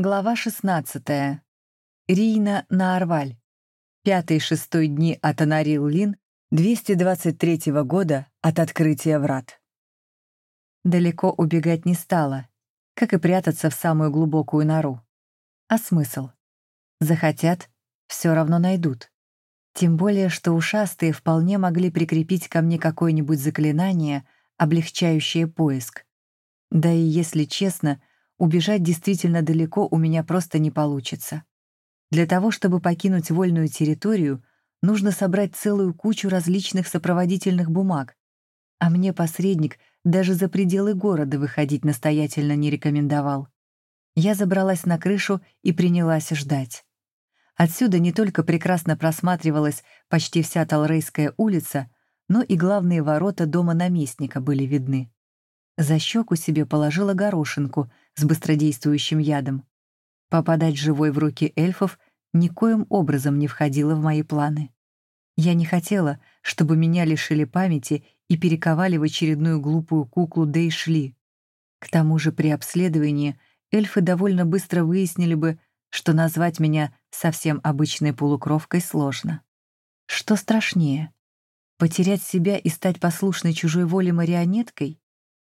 Глава 16. Рийна на Арваль. Пятый-шестой дни от Анарил-Лин 223 года от открытия врат. Далеко убегать не стала, как и прятаться в самую глубокую нору. А смысл? Захотят, все равно найдут. Тем более, что ушастые вполне могли прикрепить ко мне какое-нибудь заклинание, облегчающее поиск. Да и, если честно, убежать действительно далеко у меня просто не получится. Для того, чтобы покинуть вольную территорию, нужно собрать целую кучу различных сопроводительных бумаг, а мне посредник даже за пределы города выходить настоятельно не рекомендовал. Я забралась на крышу и принялась ждать. Отсюда не только прекрасно просматривалась почти вся Талрейская улица, но и главные ворота дома наместника были видны. За щеку себе положила горошинку с быстродействующим ядом. Попадать живой в руки эльфов никоим образом не входило в мои планы. Я не хотела, чтобы меня лишили памяти и перековали в очередную глупую куклу Дейшли. К тому же при обследовании эльфы довольно быстро выяснили бы, что назвать меня совсем обычной полукровкой сложно. Что страшнее? Потерять себя и стать послушной чужой воле марионеткой?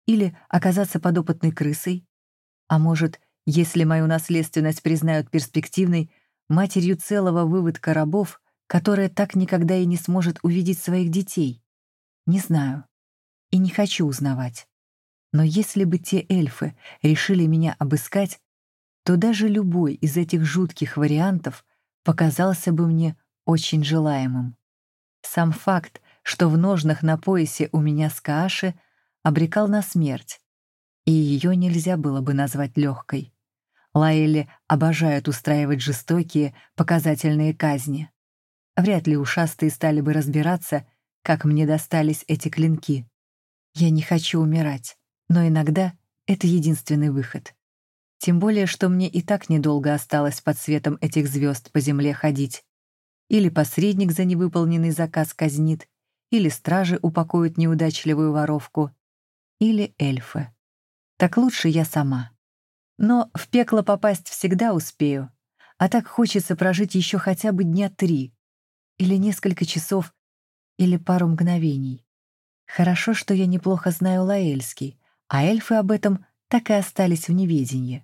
Или оказаться подопытной крысой? А может, если мою наследственность признают перспективной, матерью целого выводка рабов, которая так никогда и не сможет увидеть своих детей? Не знаю. И не хочу узнавать. Но если бы те эльфы решили меня обыскать, то даже любой из этих жутких вариантов показался бы мне очень желаемым. Сам факт, что в ножнах на поясе у меня скааши — обрекал на смерть, и ее нельзя было бы назвать легкой. Лаэли обожают устраивать жестокие, показательные казни. Вряд ли ушастые стали бы разбираться, как мне достались эти клинки. Я не хочу умирать, но иногда это единственный выход. Тем более, что мне и так недолго осталось под светом этих звезд по земле ходить. Или посредник за невыполненный заказ казнит, или стражи упакуют неудачливую воровку, или эльфы. Так лучше я сама. Но в пекло попасть всегда успею, а так хочется прожить еще хотя бы дня три, или несколько часов, или пару мгновений. Хорошо, что я неплохо знаю лаэльский, а эльфы об этом так и остались в неведении.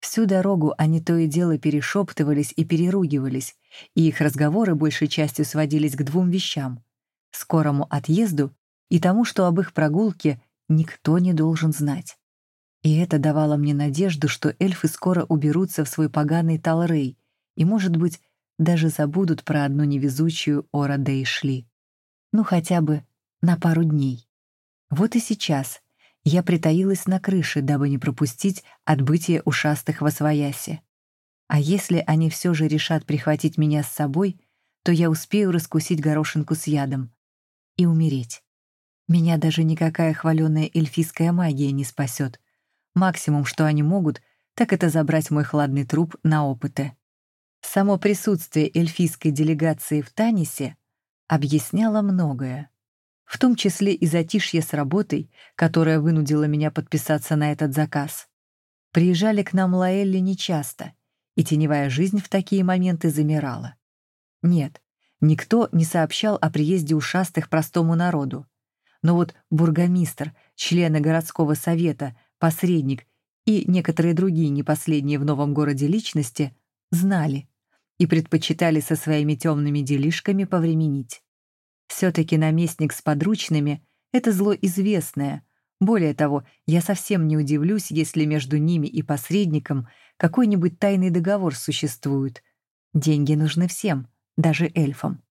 Всю дорогу они то и дело перешептывались и переругивались, и их разговоры большей частью сводились к двум вещам — скорому отъезду и тому, что об их прогулке никто не должен знать. И это давало мне надежду, что эльфы скоро уберутся в свой поганый Талрей и, может быть, даже забудут про одну невезучую Ора Дейшли. Ну, хотя бы на пару дней. Вот и сейчас я притаилась на крыше, дабы не пропустить отбытие ушастых во своясе. А если они все же решат прихватить меня с собой, то я успею раскусить горошинку с ядом и умереть. Меня даже никакая хваленая эльфийская магия не спасет. Максимум, что они могут, так это забрать мой хладный труп на опыты. Само присутствие эльфийской делегации в Танисе объясняло многое. В том числе и затишье с работой, которая вынудила меня подписаться на этот заказ. Приезжали к нам Лаэлли нечасто, и теневая жизнь в такие моменты замирала. Нет, никто не сообщал о приезде ушастых простому народу. Но вот бургомистр, члены городского совета, посредник и некоторые другие непоследние в новом городе личности знали и предпочитали со своими темными делишками повременить. Все-таки наместник с подручными — это зло известное. Более того, я совсем не удивлюсь, если между ними и посредником какой-нибудь тайный договор существует. Деньги нужны всем, даже эльфам.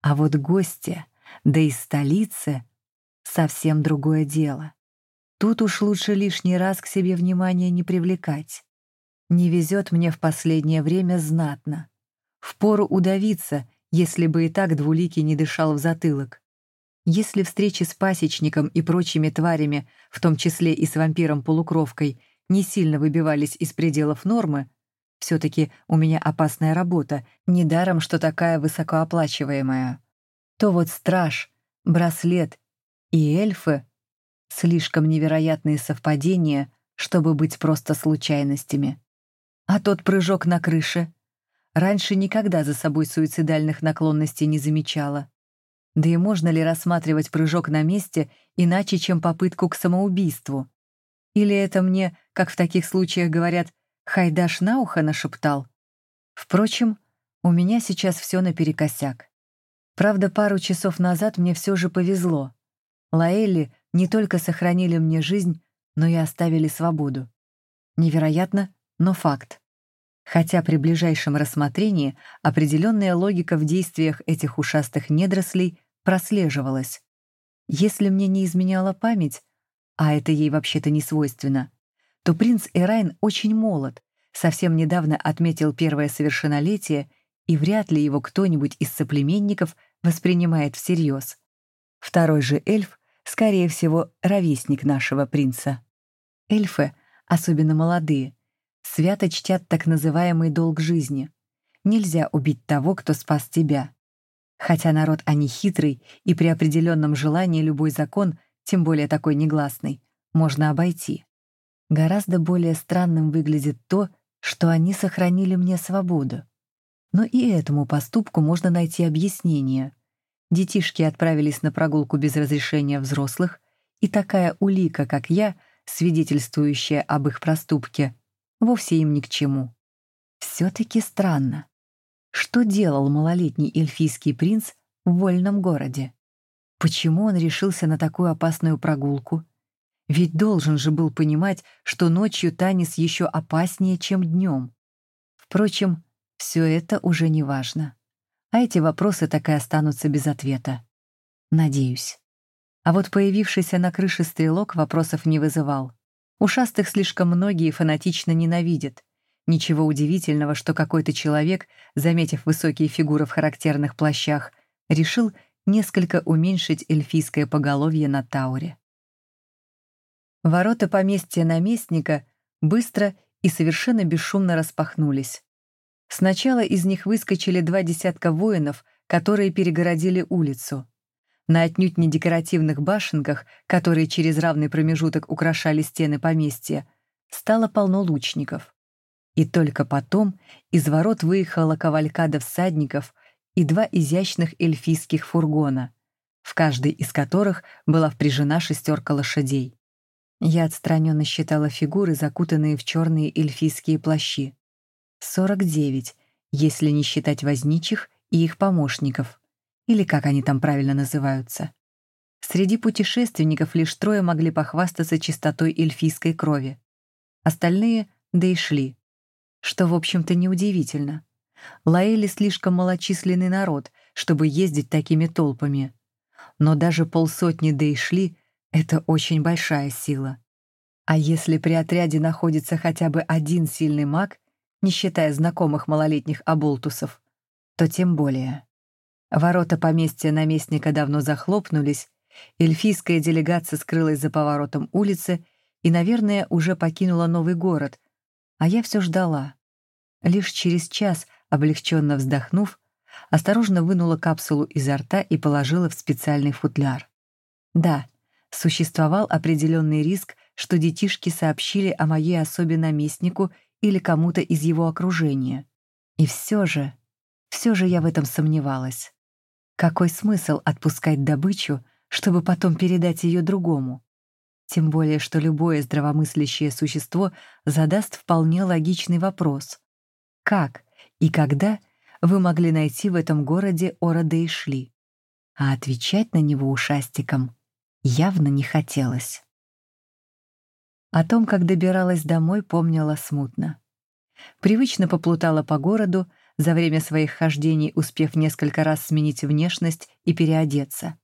А вот гости, да и столицы — совсем другое дело. Тут уж лучше лишний раз к себе внимания не привлекать. Не везет мне в последнее время знатно. Впору удавиться, если бы и так двуликий не дышал в затылок. Если встречи с пасечником и прочими тварями, в том числе и с вампиром-полукровкой, не сильно выбивались из пределов нормы, все-таки у меня опасная работа, недаром, что такая высокооплачиваемая, то вот страж, браслет и эльфы — слишком невероятные совпадения, чтобы быть просто случайностями. А тот прыжок на крыше? Раньше никогда за собой суицидальных наклонностей не замечала. Да и можно ли рассматривать прыжок на месте иначе, чем попытку к самоубийству? Или это мне, как в таких случаях говорят, Хайдаш на ухо нашептал? Впрочем, у меня сейчас все наперекосяк. Правда, пару часов назад мне все же повезло. Лаэлли не только сохранили мне жизнь, но и оставили свободу. Невероятно, но факт. Хотя при ближайшем рассмотрении определенная логика в действиях этих ушастых недрослей прослеживалась. Если мне не изменяла память, а это ей вообще-то не свойственно, то принц Эрайн очень молод, совсем недавно отметил первое совершеннолетие, и вряд ли его кто-нибудь из соплеменников воспринимает всерьез. Второй же эльф, скорее всего, ровесник нашего принца. Эльфы, особенно молодые, свято чтят так называемый долг жизни. Нельзя убить того, кто спас тебя. Хотя народ они хитрый, и при определенном желании любой закон, тем более такой негласный, можно обойти. Гораздо более странным выглядит то, что они сохранили мне свободу. Но и этому поступку можно найти объяснение. Детишки отправились на прогулку без разрешения взрослых, и такая улика, как я, свидетельствующая об их проступке, вовсе им ни к чему. Все-таки странно. Что делал малолетний эльфийский принц в вольном городе? Почему он решился на такую опасную прогулку? Ведь должен же был понимать, что ночью Танис еще опаснее, чем днем. Впрочем, все это уже не важно. А эти вопросы так и останутся без ответа. Надеюсь. А вот появившийся на крыше стрелок вопросов не вызывал. Ушастых слишком многие фанатично ненавидят, Ничего удивительного, что какой-то человек, заметив высокие фигуры в характерных плащах, решил несколько уменьшить эльфийское поголовье на Тауре. Ворота поместья наместника быстро и совершенно бесшумно распахнулись. Сначала из них выскочили два десятка воинов, которые перегородили улицу. На отнюдь не декоративных башенках, которые через равный промежуток украшали стены поместья, стало полно лучников. И только потом из ворот выехала кавалькада всадников и два изящных эльфийских фургона, в каждый из которых была впряжена шестерка лошадей. Я отстраненно считала фигуры, закутанные в черные эльфийские плащи. 49, если не считать возничих и их помощников, или как они там правильно называются. Среди путешественников лишь трое могли похвастаться чистотой эльфийской крови. Остальные, да и шли, что, в общем-то, неудивительно. Лаэли слишком малочисленный народ, чтобы ездить такими толпами. Но даже полсотни Дейшли — это очень большая сила. А если при отряде находится хотя бы один сильный маг, не считая знакомых малолетних оболтусов, то тем более. Ворота поместья наместника давно захлопнулись, эльфийская делегация скрылась за поворотом улицы и, наверное, уже покинула новый город, а я все ждала. Лишь через час, облегченно вздохнув, осторожно вынула капсулу изо рта и положила в специальный футляр. Да, существовал определенный риск, что детишки сообщили о моей особе наместнику или кому-то из его окружения. И все же, все же я в этом сомневалась. Какой смысл отпускать добычу, чтобы потом передать ее другому? Тем более, что любое здравомыслящее существо задаст вполне логичный вопрос. Как и когда вы могли найти в этом городе Орода и Шли? А отвечать на него ушастиком явно не хотелось. О том, как добиралась домой, помнила смутно. Привычно поплутала по городу, за время своих хождений успев несколько раз сменить внешность и переодеться.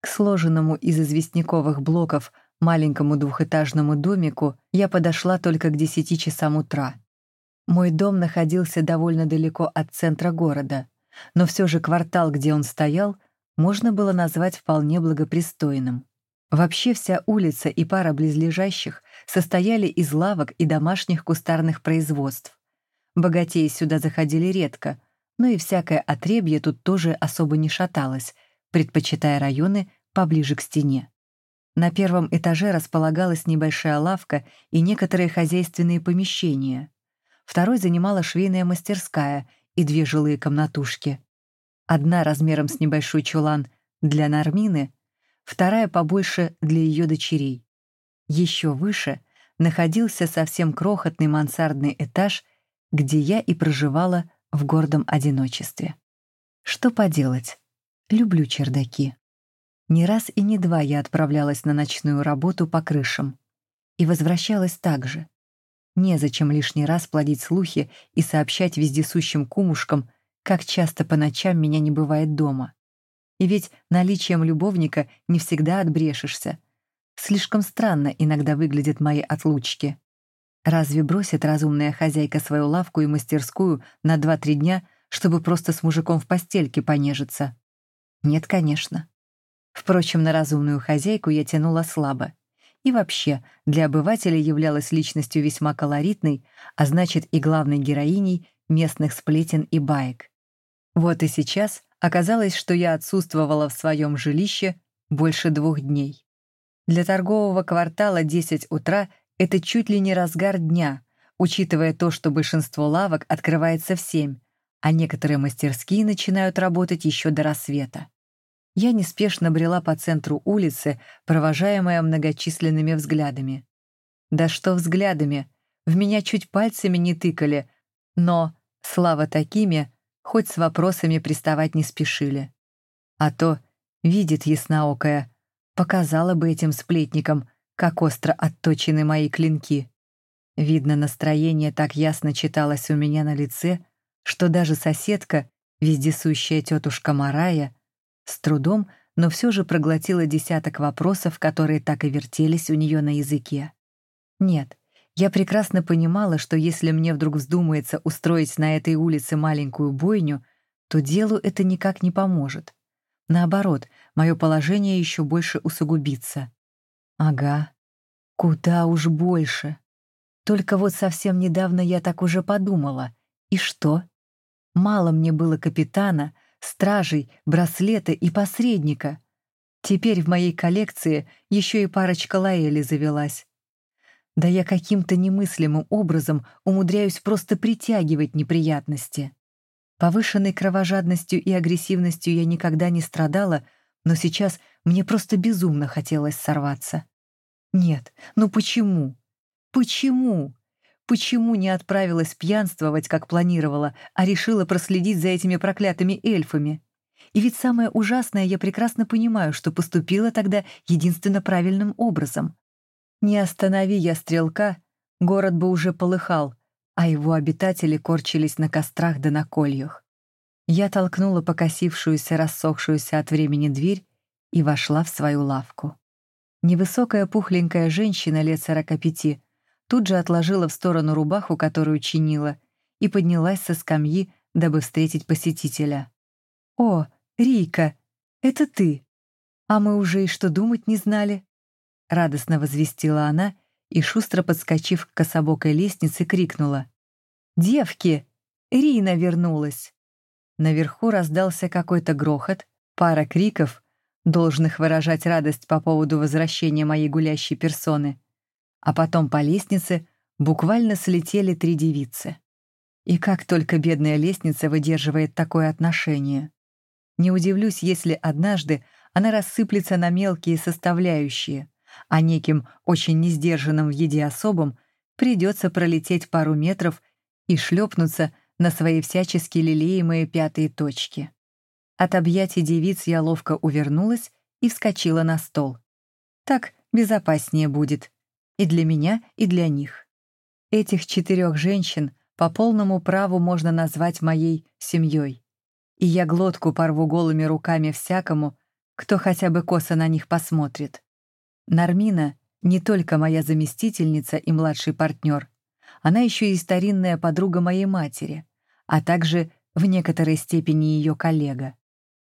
К сложенному из известняковых блоков маленькому двухэтажному домику я подошла только к десяти часам утра. Мой дом находился довольно далеко от центра города, но все же квартал, где он стоял, можно было назвать вполне благопристойным. Вообще вся улица и пара близлежащих состояли из лавок и домашних кустарных производств. Богатеи сюда заходили редко, но и всякое отребье тут тоже особо не шаталось, предпочитая районы поближе к стене. На первом этаже располагалась небольшая лавка и некоторые хозяйственные помещения. второй занимала швейная мастерская и две жилые комнатушки. Одна размером с небольшой чулан для Нармины, вторая побольше для ее дочерей. Еще выше находился совсем крохотный мансардный этаж, где я и проживала в гордом одиночестве. Что поделать? Люблю чердаки. Не раз и не два я отправлялась на ночную работу по крышам. И возвращалась так же. Незачем лишний раз плодить слухи и сообщать вездесущим кумушкам, как часто по ночам меня не бывает дома. И ведь наличием любовника не всегда отбрешешься. Слишком странно иногда выглядят мои отлучки. Разве бросит разумная хозяйка свою лавку и мастерскую на два-три дня, чтобы просто с мужиком в постельке понежиться? Нет, конечно. Впрочем, на разумную хозяйку я тянула слабо. И вообще, для обывателя являлась личностью весьма колоритной, а значит и главной героиней местных сплетен и баек. Вот и сейчас оказалось, что я отсутствовала в своем жилище больше двух дней. Для торгового квартала 10 утра — это чуть ли не разгар дня, учитывая то, что большинство лавок открывается в 7, а некоторые мастерские начинают работать еще до рассвета. Я неспешно брела по центру улицы, провожаемая многочисленными взглядами. Да что взглядами, в меня чуть пальцами не тыкали, но, слава такими, хоть с вопросами приставать не спешили. А то, видит ясноокая, показала бы этим сплетникам, как остро отточены мои клинки. Видно, настроение так ясно читалось у меня на лице, что даже соседка, вездесущая тетушка Марая, с трудом, но все же проглотила десяток вопросов, которые так и вертелись у нее на языке. Нет, я прекрасно понимала, что если мне вдруг вздумается устроить на этой улице маленькую бойню, то делу это никак не поможет. Наоборот, мое положение еще больше усугубится. Ага, куда уж больше. Только вот совсем недавно я так уже подумала. И что? Мало мне было капитана, стражей, браслета и посредника. Теперь в моей коллекции еще и парочка лаэли завелась. Да я каким-то немыслимым образом умудряюсь просто притягивать неприятности. Повышенной кровожадностью и агрессивностью я никогда не страдала, но сейчас мне просто безумно хотелось сорваться. Нет, ну почему? Почему? Почему не отправилась пьянствовать, как планировала, а решила проследить за этими проклятыми эльфами? И ведь самое ужасное, я прекрасно понимаю, что поступила тогда единственно правильным образом. Не останови я стрелка, город бы уже полыхал, а его обитатели корчились на кострах да на кольях. Я толкнула покосившуюся, рассохшуюся от времени дверь и вошла в свою лавку. Невысокая пухленькая женщина лет сорока пяти тут же отложила в сторону рубаху, которую чинила, и поднялась со скамьи, дабы встретить посетителя. «О, Рика, это ты! А мы уже и что думать не знали!» Радостно возвестила она и, шустро подскочив к кособокой лестнице, крикнула. «Девки! Рина вернулась!» Наверху раздался какой-то грохот, пара криков, должных выражать радость по поводу возвращения моей гулящей персоны — а потом по лестнице буквально слетели три девицы. И как только бедная лестница выдерживает такое отношение. Не удивлюсь, если однажды она рассыплется на мелкие составляющие, а неким очень несдержанным в еде особам придется пролететь пару метров и шлепнуться на свои всячески лелеемые пятые точки. От объятий девиц я ловко увернулась и вскочила на стол. Так безопаснее будет, и для меня, и для них. Этих четырех женщин по полному праву можно назвать моей семьей. И я глотку порву голыми руками всякому, кто хотя бы косо на них посмотрит. Нармина не только моя заместительница и младший партнер, она еще и старинная подруга моей матери, а также в некоторой степени ее коллега.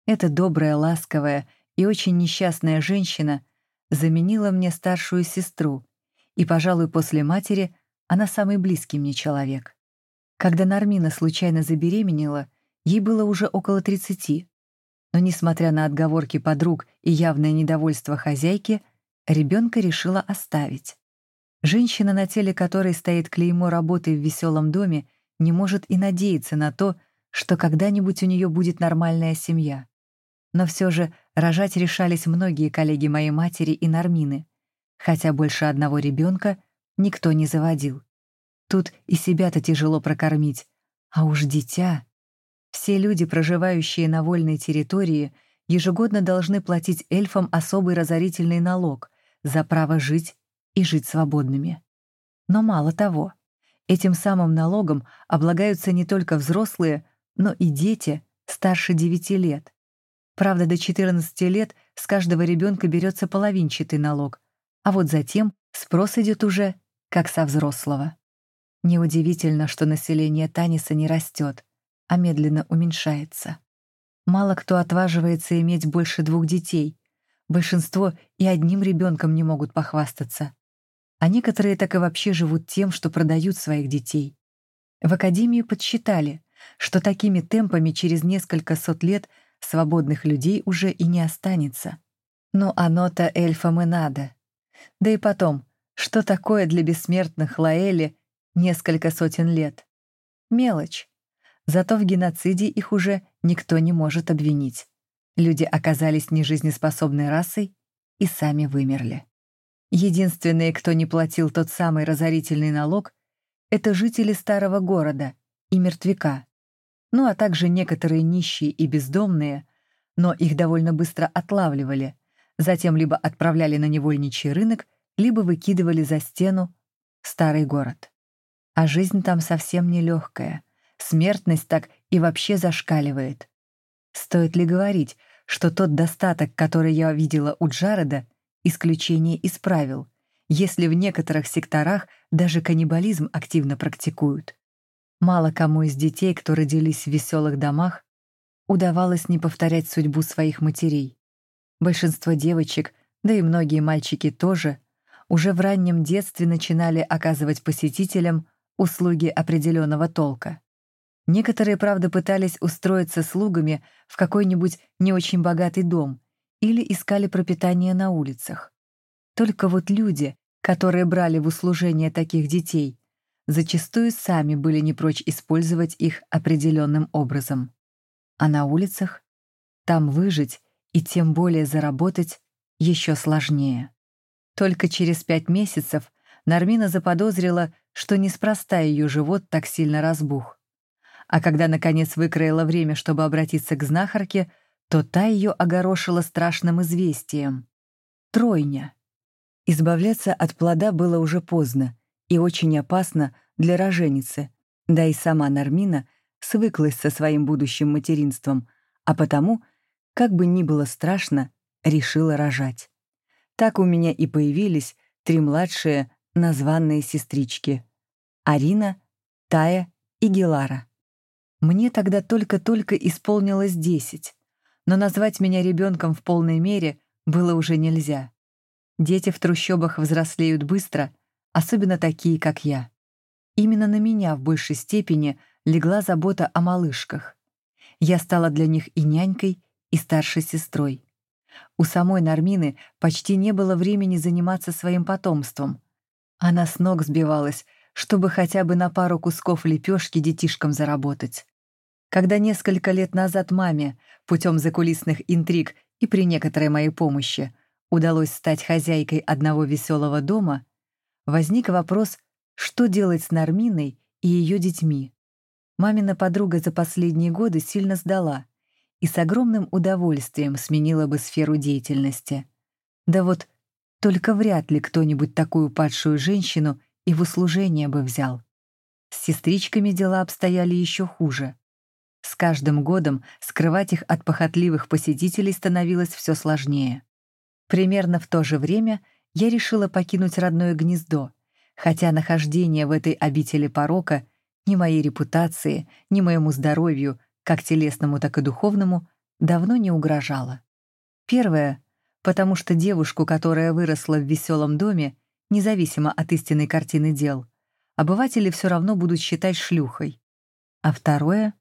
Эта добрая, ласковая и очень несчастная женщина заменила мне старшую сестру, и, пожалуй, после матери она самый близкий мне человек. Когда Нармина случайно забеременела, ей было уже около 30. Но, несмотря на отговорки подруг и явное недовольство хозяйки, ребенка решила оставить. Женщина, на теле которой стоит клеймо работы в веселом доме, не может и надеяться на то, что когда-нибудь у нее будет нормальная семья. Но все же рожать решались многие коллеги моей матери и Нормины, хотя больше одного ребенка никто не заводил. Тут и себя-то тяжело прокормить, а уж дитя. Все люди, проживающие на вольной территории, ежегодно должны платить эльфам особый разорительный налог за право жить и жить свободными. Но мало того, этим самым налогом облагаются не только взрослые, но и дети старше 9 лет. Правда, до 14 лет с каждого ребенка берется половинчатый налог, а вот затем спрос идет уже как со взрослого. Неудивительно, что население Таниса не растет, а медленно уменьшается. Мало кто отваживается иметь больше двух детей. Большинство и одним ребенком не могут похвастаться. А некоторые так и вообще живут тем, что продают своих детей. В Академии подсчитали, что такими темпами через несколько сот лет свободных людей уже и не останется. Но оно-то эльфам и надо. Да и потом, что такое для бессмертных Лаэли несколько сотен лет? Мелочь. Зато в геноциде их уже никто не может обвинить. Люди оказались нежизнеспособной расой и сами вымерли. Единственные, кто не платил тот самый разорительный налог, это жители старого города и мертвяка, ну а также некоторые нищие и бездомные, но их довольно быстро отлавливали, затем либо отправляли на невольничий рынок, либо выкидывали за стену старый город. А жизнь там совсем нелегкая, смертность так и вообще зашкаливает. Стоит ли говорить, что тот достаток, который я видела у Джареда, исключение из правил, если в некоторых секторах даже каннибализм активно практикуют. Мало кому из детей, кто родились в веселых домах, удавалось не повторять судьбу своих матерей. Большинство девочек, да и многие мальчики тоже, уже в раннем детстве начинали оказывать посетителям услуги определенного толка. Некоторые, правда, пытались устроиться слугами в какой-нибудь не очень богатый дом или искали пропитание на улицах. Только вот люди, которые брали в услужение таких детей, зачастую сами были не прочь использовать их определенным образом. А на улицах там выжить и тем более заработать еще сложнее. Только через пять месяцев Нармина заподозрила, что неспроста ее живот так сильно разбух. А когда, наконец, выкроила время, чтобы обратиться к знахарке, то та ее огорошила страшным известием. Тройня. Избавляться от плода было уже поздно, и очень опасно для роженицы, да и сама Нармина свыклась со своим будущим материнством, а потому, как бы ни было страшно, решила рожать. Так у меня и появились три младшие названные сестрички — Арина, Тая и Гелара. Мне тогда только-только исполнилось десять, но назвать меня ребенком в полной мере было уже нельзя. Дети в трущобах взрослеют быстро, особенно такие, как я. Именно на меня в большей степени легла забота о малышках. Я стала для них и нянькой, и старшей сестрой. У самой Нармины почти не было времени заниматься своим потомством. Она с ног сбивалась, чтобы хотя бы на пару кусков лепешки детишкам заработать. Когда несколько лет назад маме, путем закулисных интриг и при некоторой моей помощи, удалось стать хозяйкой одного веселого дома, возник вопрос, что делать с Нарминой и ее детьми. Мамина подруга за последние годы сильно сдала и с огромным удовольствием сменила бы сферу деятельности. Да вот только вряд ли кто-нибудь такую падшую женщину и в услужение бы взял. С сестричками дела обстояли еще хуже. С каждым годом скрывать их от похотливых посетителей становилось все сложнее. Примерно в то же время я решила покинуть родное гнездо, хотя нахождение в этой обители порока ни моей репутации, ни моему здоровью, как телесному, так и духовному, давно не угрожало. Первое, потому что девушку, которая выросла в веселом доме, независимо от истинной картины дел, обыватели все равно будут считать шлюхой. А второе,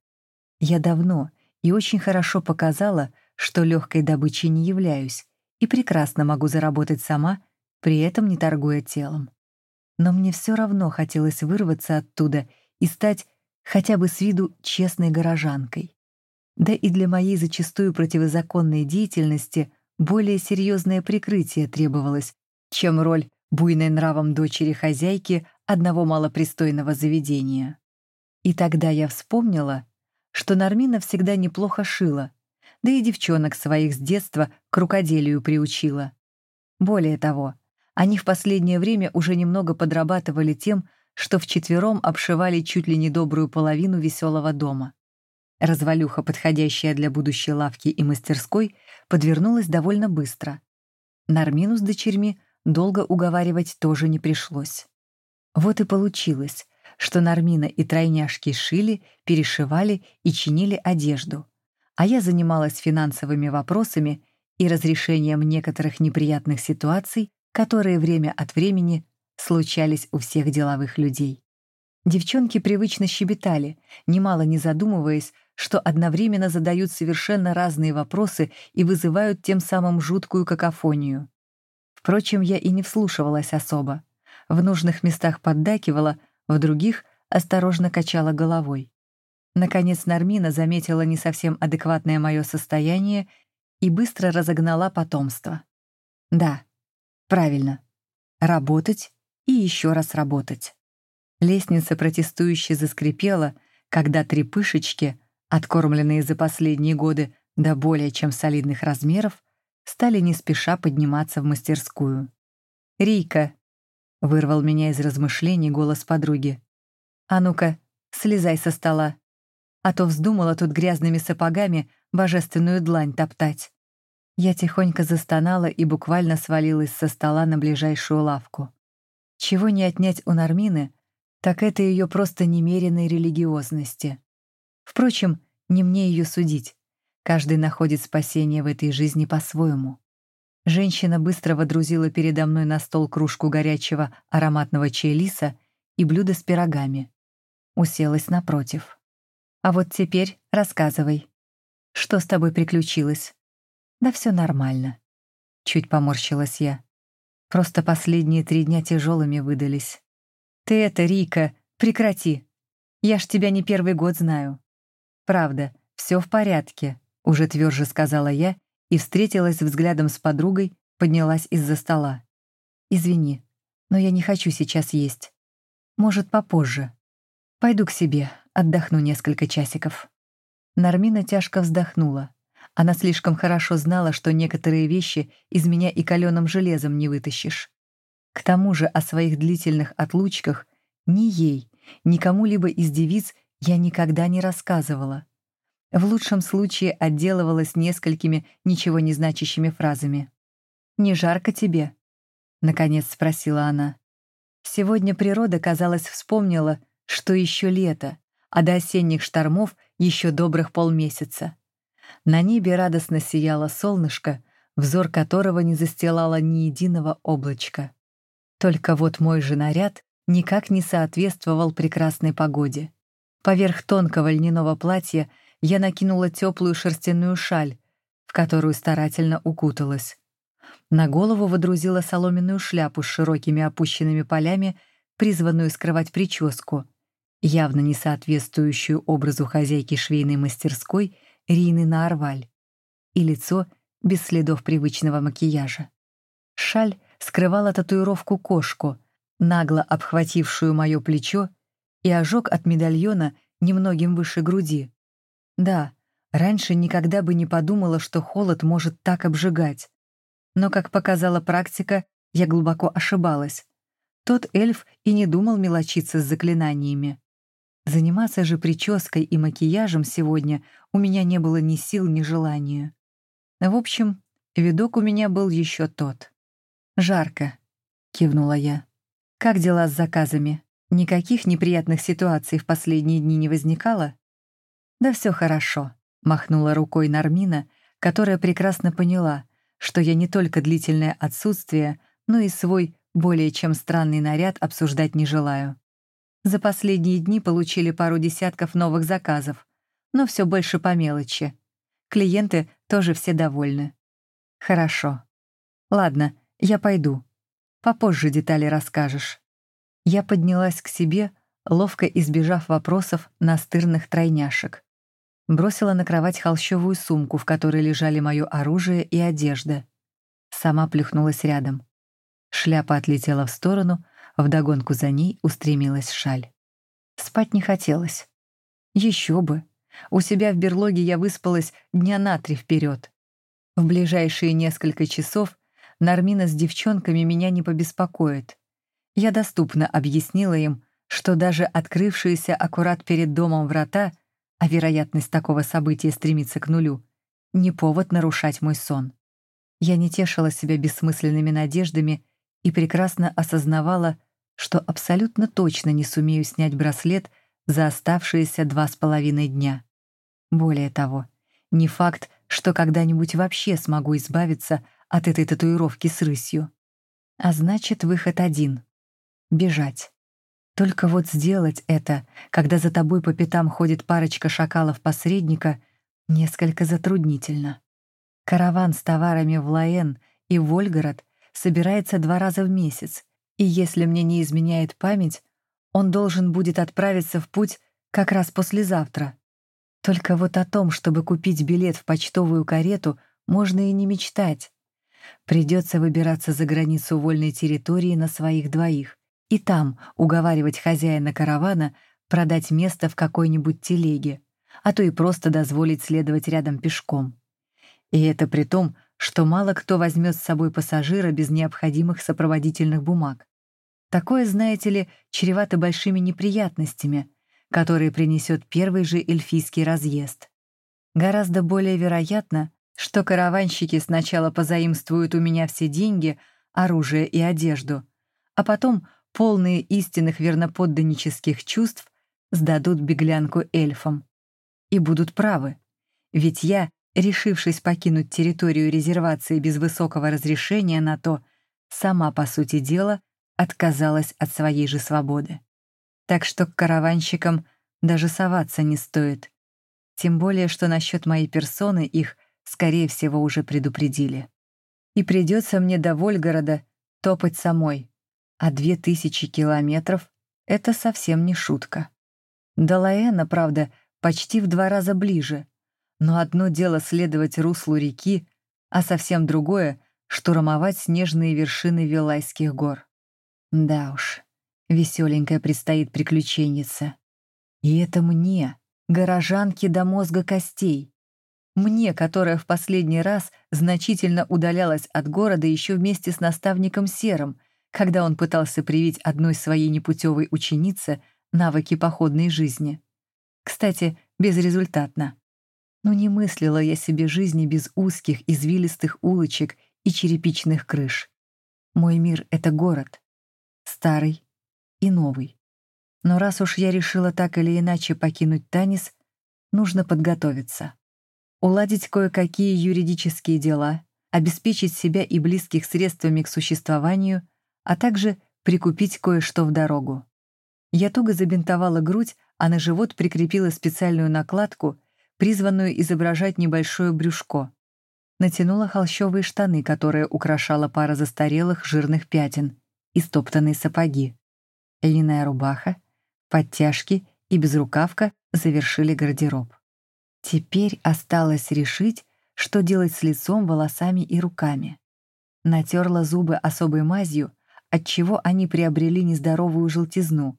я давно и очень хорошо показала, что легкой добычей не являюсь, и прекрасно могу заработать сама, при этом не торгуя телом. но мне все равно хотелось вырваться оттуда и стать хотя бы с виду честной горожанкой. Да и для моей зачастую противозаконной деятельности более серьезное прикрытие требовалось, чем роль буйной нравом дочери хозяйки одного малопристойного заведения. И тогда я вспомнила, что Нармина всегда неплохо шила, да и девчонок своих с детства к рукоделию приучила. Более того, они в последнее время уже немного подрабатывали тем, что вчетвером обшивали чуть ли не добрую половину веселого дома. Развалюха, подходящая для будущей лавки и мастерской, подвернулась довольно быстро. Нармину с дочерьми долго уговаривать тоже не пришлось. Вот и получилось, что Нармина и тройняшки шили, перешивали и чинили одежду, а я занималась финансовыми вопросами и разрешением некоторых неприятных ситуаций, которые время от времени случались у всех деловых людей. Девчонки привычно щебетали, немало не задумываясь, что одновременно задают совершенно разные вопросы и вызывают тем самым жуткую какофонию. Впрочем, я и не вслушивалась особо. В нужных местах поддакивала, в других осторожно качала головой. Наконец Нармина заметила не совсем адекватное мое состояние и быстро разогнала потомство. Да, правильно. Работать и еще раз работать. Лестница протестующе заскрипела, когда три пышечки, откормленные за последние годы до более чем солидных размеров, стали не спеша подниматься в мастерскую. «Рика!» — вырвал меня из размышлений голос подруги. «А ну-ка, слезай со стола, а то вздумала тут грязными сапогами божественную длань топтать». Я тихонько застонала и буквально свалилась со стола на ближайшую лавку. Чего не отнять у Нармины, так это ее просто немеренной религиозности. Впрочем, не мне ее судить. Каждый находит спасение в этой жизни по-своему. Женщина быстро водрузила передо мной на стол кружку горячего ароматного чаелиса и блюдо с пирогами. Уселась напротив. «А вот теперь рассказывай. Что с тобой приключилось?» «Да все нормально». Чуть поморщилась я. Просто последние три дня тяжелыми выдались. Ты это, Рика, прекрати. Я ж тебя не первый год знаю. Правда, все в порядке, уже тверже сказала я и встретилась взглядом с подругой, поднялась из-за стола. Извини, но я не хочу сейчас есть. Может, попозже. Пойду к себе, отдохну несколько часиков. Нармина тяжко вздохнула. Она слишком хорошо знала, что некоторые вещи из меня и каленым железом не вытащишь. К тому же о своих длительных отлучках ни ей, ни кому-либо из девиц я никогда не рассказывала. В лучшем случае отделывалась несколькими ничего не значащими фразами. «Не жарко тебе?» — наконец спросила она. Сегодня природа, казалось, вспомнила, что еще лето, а до осенних штормов еще добрых полмесяца. На небе радостно сияло солнышко, взор которого не застилало ни единого облачка. Только вот мой же наряд никак не соответствовал прекрасной погоде. Поверх тонкого льняного платья я накинула теплую шерстяную шаль, в которую старательно укуталась. На голову водрузила соломенную шляпу с широкими опущенными полями, призванную скрывать прическу, явно не соответствующую образу хозяйки швейной мастерской — Рины на Орваль, и лицо без следов привычного макияжа. Шаль скрывала татуировку кошку, нагло обхватившую мое плечо, и ожог от медальона немногим выше груди. Да, раньше никогда бы не подумала, что холод может так обжигать. Но, как показала практика, я глубоко ошибалась. Тот эльф и не думал мелочиться с заклинаниями. Заниматься же прической и макияжем сегодня у меня не было ни сил, ни желания. В общем, видок у меня был еще тот. «Жарко», — кивнула я. «Как дела с заказами? Никаких неприятных ситуаций в последние дни не возникало?» «Да все хорошо», — махнула рукой Нармина, которая прекрасно поняла, что я не только длительное отсутствие, но и свой более чем странный наряд обсуждать не желаю. За последние дни получили пару десятков новых заказов, но все больше по мелочи. Клиенты тоже все довольны. Хорошо. Ладно, я пойду. Попозже детали расскажешь. Я поднялась к себе, ловко избежав вопросов настырных тройняшек. Бросила на кровать холщовую сумку, в которой лежали мое оружие и одежда. Сама плюхнулась рядом. Шляпа отлетела в сторону, вдогонку за ней устремилась шаль. Спать не хотелось. Еще бы. У себя в берлоге я выспалась дня на три вперед. В ближайшие несколько часов Нармина с девчонками меня не побеспокоит. Я доступно объяснила им, что даже открывшиеся аккурат перед домом врата, а вероятность такого события стремится к нулю, не повод нарушать мой сон. Я не тешила себя бессмысленными надеждами и прекрасно осознавала, что абсолютно точно не сумею снять браслет за оставшиеся два с половиной дня. Более того, не факт, что когда-нибудь вообще смогу избавиться от этой татуировки с рысью. А значит, выход один — бежать. Только вот сделать это, когда за тобой по пятам ходит парочка шакалов-посредника, несколько затруднительно. Караван с товарами в Лаэн и Вольгород собирается два раза в месяц, и если мне не изменяет память, он должен будет отправиться в путь как раз послезавтра. Только вот о том, чтобы купить билет в почтовую карету, можно и не мечтать. Придется выбираться за границу вольной территории на своих двоих и там уговаривать хозяина каравана продать место в какой-нибудь телеге, а то и просто дозволить следовать рядом пешком. И это при том, что мало кто возьмет с собой пассажира без необходимых сопроводительных бумаг. Такое, знаете ли, чревато большими неприятностями, которые принесет первый же эльфийский разъезд. Гораздо более вероятно, что караванщики сначала позаимствуют у меня все деньги, оружие и одежду, а потом, полные истинных верноподданнических чувств, сдадут беглянку эльфам. И будут правы, ведь я, решившись покинуть территорию резервации без высокого разрешения на то, сама, по сути дела, отказалась от своей же свободы. Так что к караванщикам даже соваться не стоит. Тем более, что насчет моей персоны их, скорее всего, уже предупредили. И придется мне до Вольгорода топать самой. А две тысячи километров — это совсем не шутка. До Лаэна, правда, почти в два раза ближе. Но одно дело следовать руслу реки, а совсем другое — штурмовать снежные вершины Вилайских гор. Да уж, веселенькая предстоит приключенница. И это мне, горожанке до мозга костей. Мне, которая в последний раз значительно удалялась от города еще вместе с наставником Серым, когда он пытался привить одной своей непутевой ученице навыки походной жизни. Кстати, безрезультатно. Но не мыслила я себе жизни без узких, извилистых улочек и черепичных крыш. Мой мир — это город старый и новый. Но раз уж я решила так или иначе покинуть Танис, нужно подготовиться. Уладить кое-какие юридические дела, обеспечить себя и близких средствами к существованию, а также прикупить кое-что в дорогу. Я туго забинтовала грудь, а на живот прикрепила специальную накладку, призванную изображать небольшое брюшко. Натянула холщовые штаны, которые украшала пара застарелых жирных пятен, и стоптанные сапоги. Льняная рубаха, подтяжки и безрукавка завершили гардероб. Теперь осталось решить, что делать с лицом, волосами и руками. Натерла зубы особой мазью, отчего они приобрели нездоровую желтизну,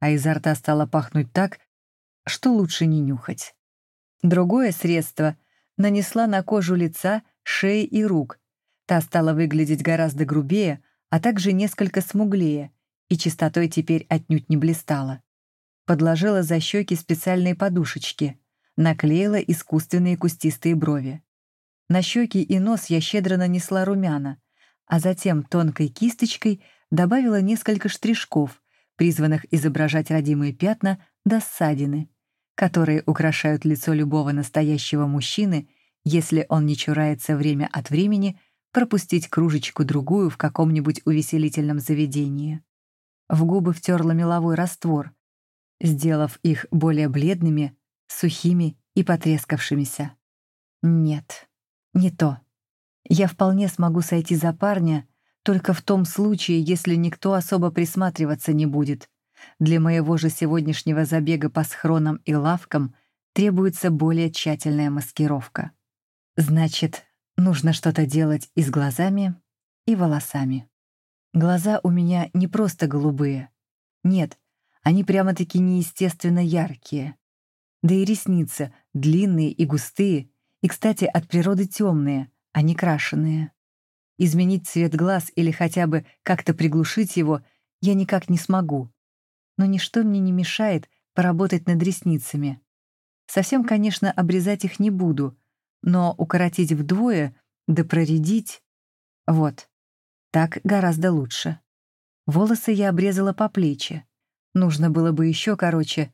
а изо рта стало пахнуть так, что лучше не нюхать. Другое средство нанесла на кожу лица, шеи и рук. Та стала выглядеть гораздо грубее, а также несколько смуглее, и чистотой теперь отнюдь не блистала. Подложила за щеки специальные подушечки, наклеила искусственные кустистые брови. На щеки и нос я щедро нанесла румяна, а затем тонкой кисточкой добавила несколько штришков, призванных изображать родимые пятна до ссадины, которые украшают лицо любого настоящего мужчины, если он не чурается время от времени пропустить кружечку-другую в каком-нибудь увеселительном заведении. В губы втерла меловой раствор, сделав их более бледными, сухими и потрескавшимися. Нет, не то. Я вполне смогу сойти за парня, только в том случае, если никто особо присматриваться не будет. Для моего же сегодняшнего забега по схронам и лавкам требуется более тщательная маскировка. Значит, нужно что-то делать и с глазами, и волосами. Глаза у меня не просто голубые. Нет, они прямо-таки неестественно яркие. Да и ресницы длинные и густые, и, кстати, от природы темные, а не крашеные. Изменить цвет глаз или хотя бы как-то приглушить его я никак не смогу. Но ничто мне не мешает поработать над ресницами. Совсем, конечно, обрезать их не буду, но укоротить вдвое, да проредить... Вот, так гораздо лучше. Волосы я обрезала по плечи. Нужно было бы еще короче,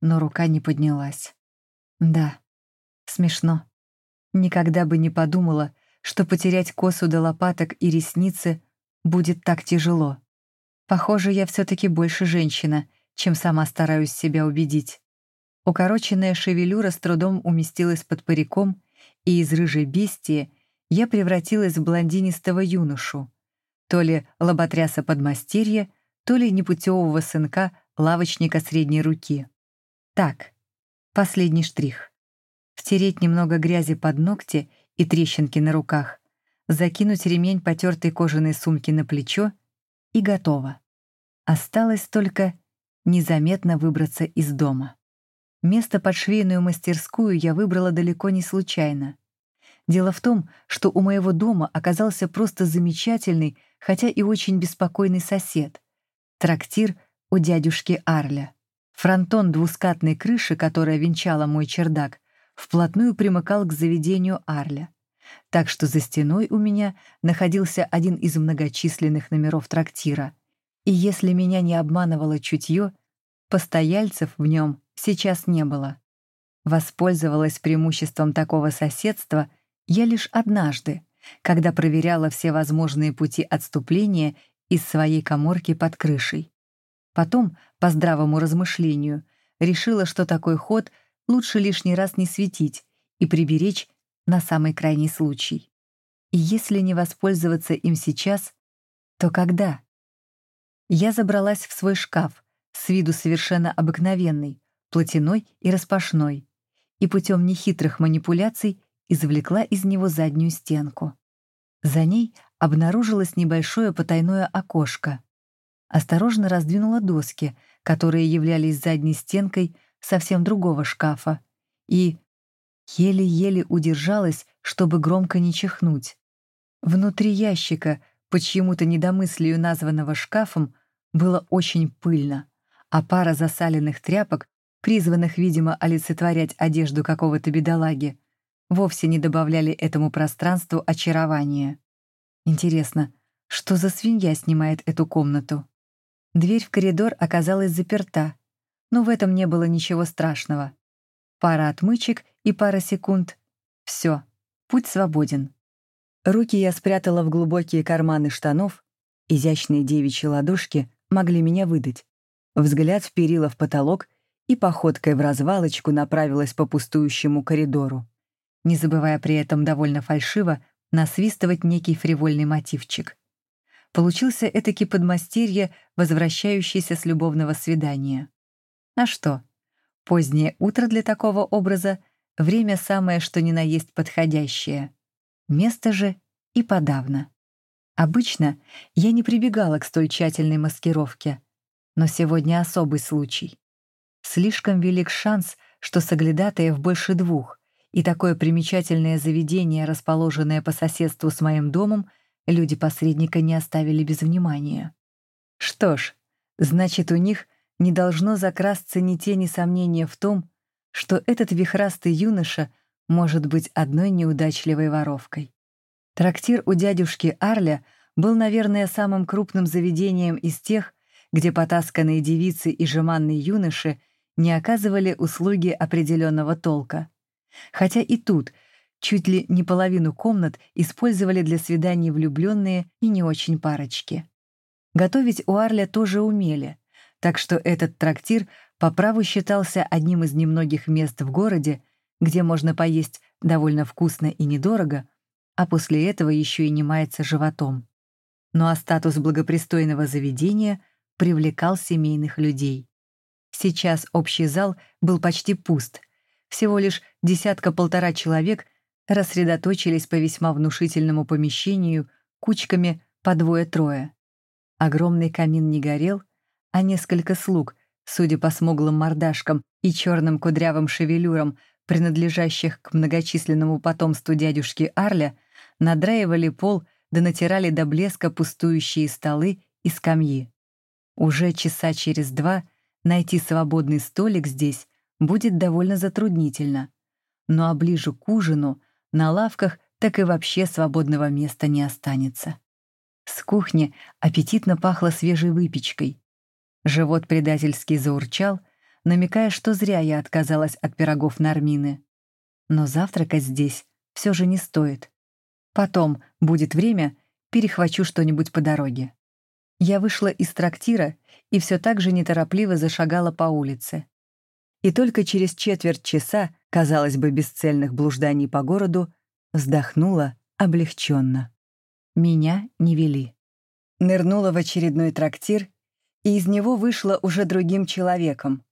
но рука не поднялась. Да, смешно. Никогда бы не подумала, что потерять косу до лопаток и ресницы будет так тяжело. Похоже, я все-таки больше женщина, чем сама стараюсь себя убедить. Укороченная шевелюра с трудом уместилась под париком, и из рыжей бестии я превратилась в блондинистого юношу, то ли лоботряса подмастерья, то ли непутевого сынка лавочника средней руки. Так, последний штрих. Втереть немного грязи под ногти и трещинки на руках, закинуть ремень потертой кожаной сумки на плечо и готово. Осталось только незаметно выбраться из дома. Место под швейную мастерскую я выбрала далеко не случайно. Дело в том, что у моего дома оказался просто замечательный, хотя и очень беспокойный сосед — трактир у дядюшки Арля. Фронтон двускатной крыши, которая венчала мой чердак, вплотную примыкал к заведению Арля. Так что за стеной у меня находился один из многочисленных номеров трактира. И если меня не обманывало чутье, постояльцев в нем сейчас не было. Воспользовалась преимуществом такого соседства я лишь однажды, когда проверяла все возможные пути отступления из своей коморки под крышей. Потом, по здравому размышлению, решила, что такой ход — лучше лишний раз не светить и приберечь на самый крайний случай. И если не воспользоваться им сейчас, то когда? Я забралась в свой шкаф, с виду совершенно обыкновенный, платяной и распашной, и путем нехитрых манипуляций извлекла из него заднюю стенку. За ней обнаружилось небольшое потайное окошко. Осторожно раздвинула доски, которые являлись задней стенкой совсем другого шкафа, и еле-еле удержалась, чтобы громко не чихнуть. Внутри ящика, по чьему-то недомыслию названного шкафом, было очень пыльно, а пара засаленных тряпок, призванных, видимо, олицетворять одежду какого-то бедолаги, вовсе не добавляли этому пространству очарования. Интересно, что за свинья снимает эту комнату? Дверь в коридор оказалась заперта, но в этом не было ничего страшного. Пара отмычек и пара секунд. Все, путь свободен. Руки я спрятала в глубокие карманы штанов, изящные девичьи ладошки могли меня выдать. Взгляд вперила в потолок и походкой в развалочку направилась по пустующему коридору, не забывая при этом довольно фальшиво насвистывать некий фривольный мотивчик. Получился этакий подмастерье, возвращающийся с любовного свидания. А что? Позднее утро для такого образа — время самое что ни на есть подходящее. Место же и подавно. Обычно я не прибегала к столь тщательной маскировке, но сегодня особый случай. Слишком велик шанс, что соглядатаев больше двух, и такое примечательное заведение, расположенное по соседству с моим домом, люди-посредника не оставили без внимания. Что ж, значит, у них не должно закрасться ни тени сомнения в том, что этот вихрастый юноша может быть одной неудачливой воровкой. Трактир у дядюшки Арля был, наверное, самым крупным заведением из тех, где потасканные девицы и жеманные юноши не оказывали услуги определенного толка. Хотя и тут чуть ли не половину комнат использовали для свиданий влюбленные и не очень парочки. Готовить у Арля тоже умели — так что этот трактир по праву считался одним из немногих мест в городе, где можно поесть довольно вкусно и недорого, а после этого еще и не маяться животом. Ну а статус благопристойного заведения привлекал семейных людей. Сейчас общий зал был почти пуст. Всего лишь десятка-полтора человек рассредоточились по весьма внушительному помещению кучками по двое-трое. Огромный камин не горел, а несколько слуг, судя по смуглым мордашкам и черным кудрявым шевелюрам, принадлежащих к многочисленному потомству дядюшки Арля, надраивали пол да натирали до блеска пустующие столы и скамьи. Уже часа через два найти свободный столик здесь будет довольно затруднительно. Ну а ближе к ужину на лавках так и вообще свободного места не останется. С кухни аппетитно пахло свежей выпечкой. Живот предательски заурчал, намекая, что зря я отказалась от пирогов Нармины. Но завтракать здесь все же не стоит. Потом, будет время, перехвачу что-нибудь по дороге. Я вышла из трактира и все так же неторопливо зашагала по улице. И только через четверть часа, казалось бы, бесцельных блужданий по городу, вздохнула облегченно. Меня не вели. Нырнула в очередной трактир, и из него вышла уже другим человеком,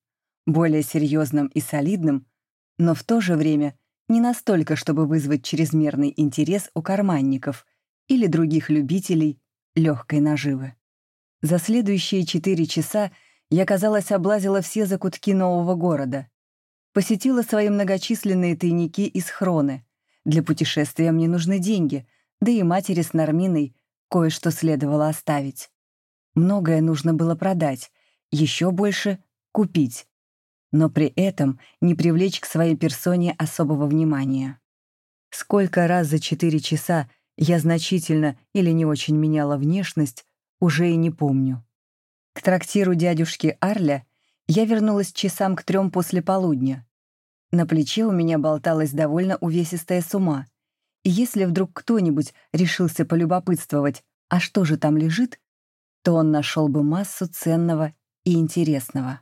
более серьезным и солидным, но в то же время не настолько, чтобы вызвать чрезмерный интерес у карманников или других любителей легкой наживы. За следующие четыре часа я, казалось, облазила все закутки нового города. Посетила свои многочисленные тайники из хроны. Для путешествия мне нужны деньги, да и матери с Норминой кое-что следовало оставить. Многое нужно было продать, еще больше — купить, но при этом не привлечь к своей персоне особого внимания. Сколько раз за четыре часа я значительно или не очень меняла внешность, уже и не помню. К трактиру дядюшки Арля я вернулась часам к трем после полудня. На плече у меня болталась довольно увесистая сума, и если вдруг кто-нибудь решился полюбопытствовать, а что же там лежит, то он нашел бы массу ценного и интересного.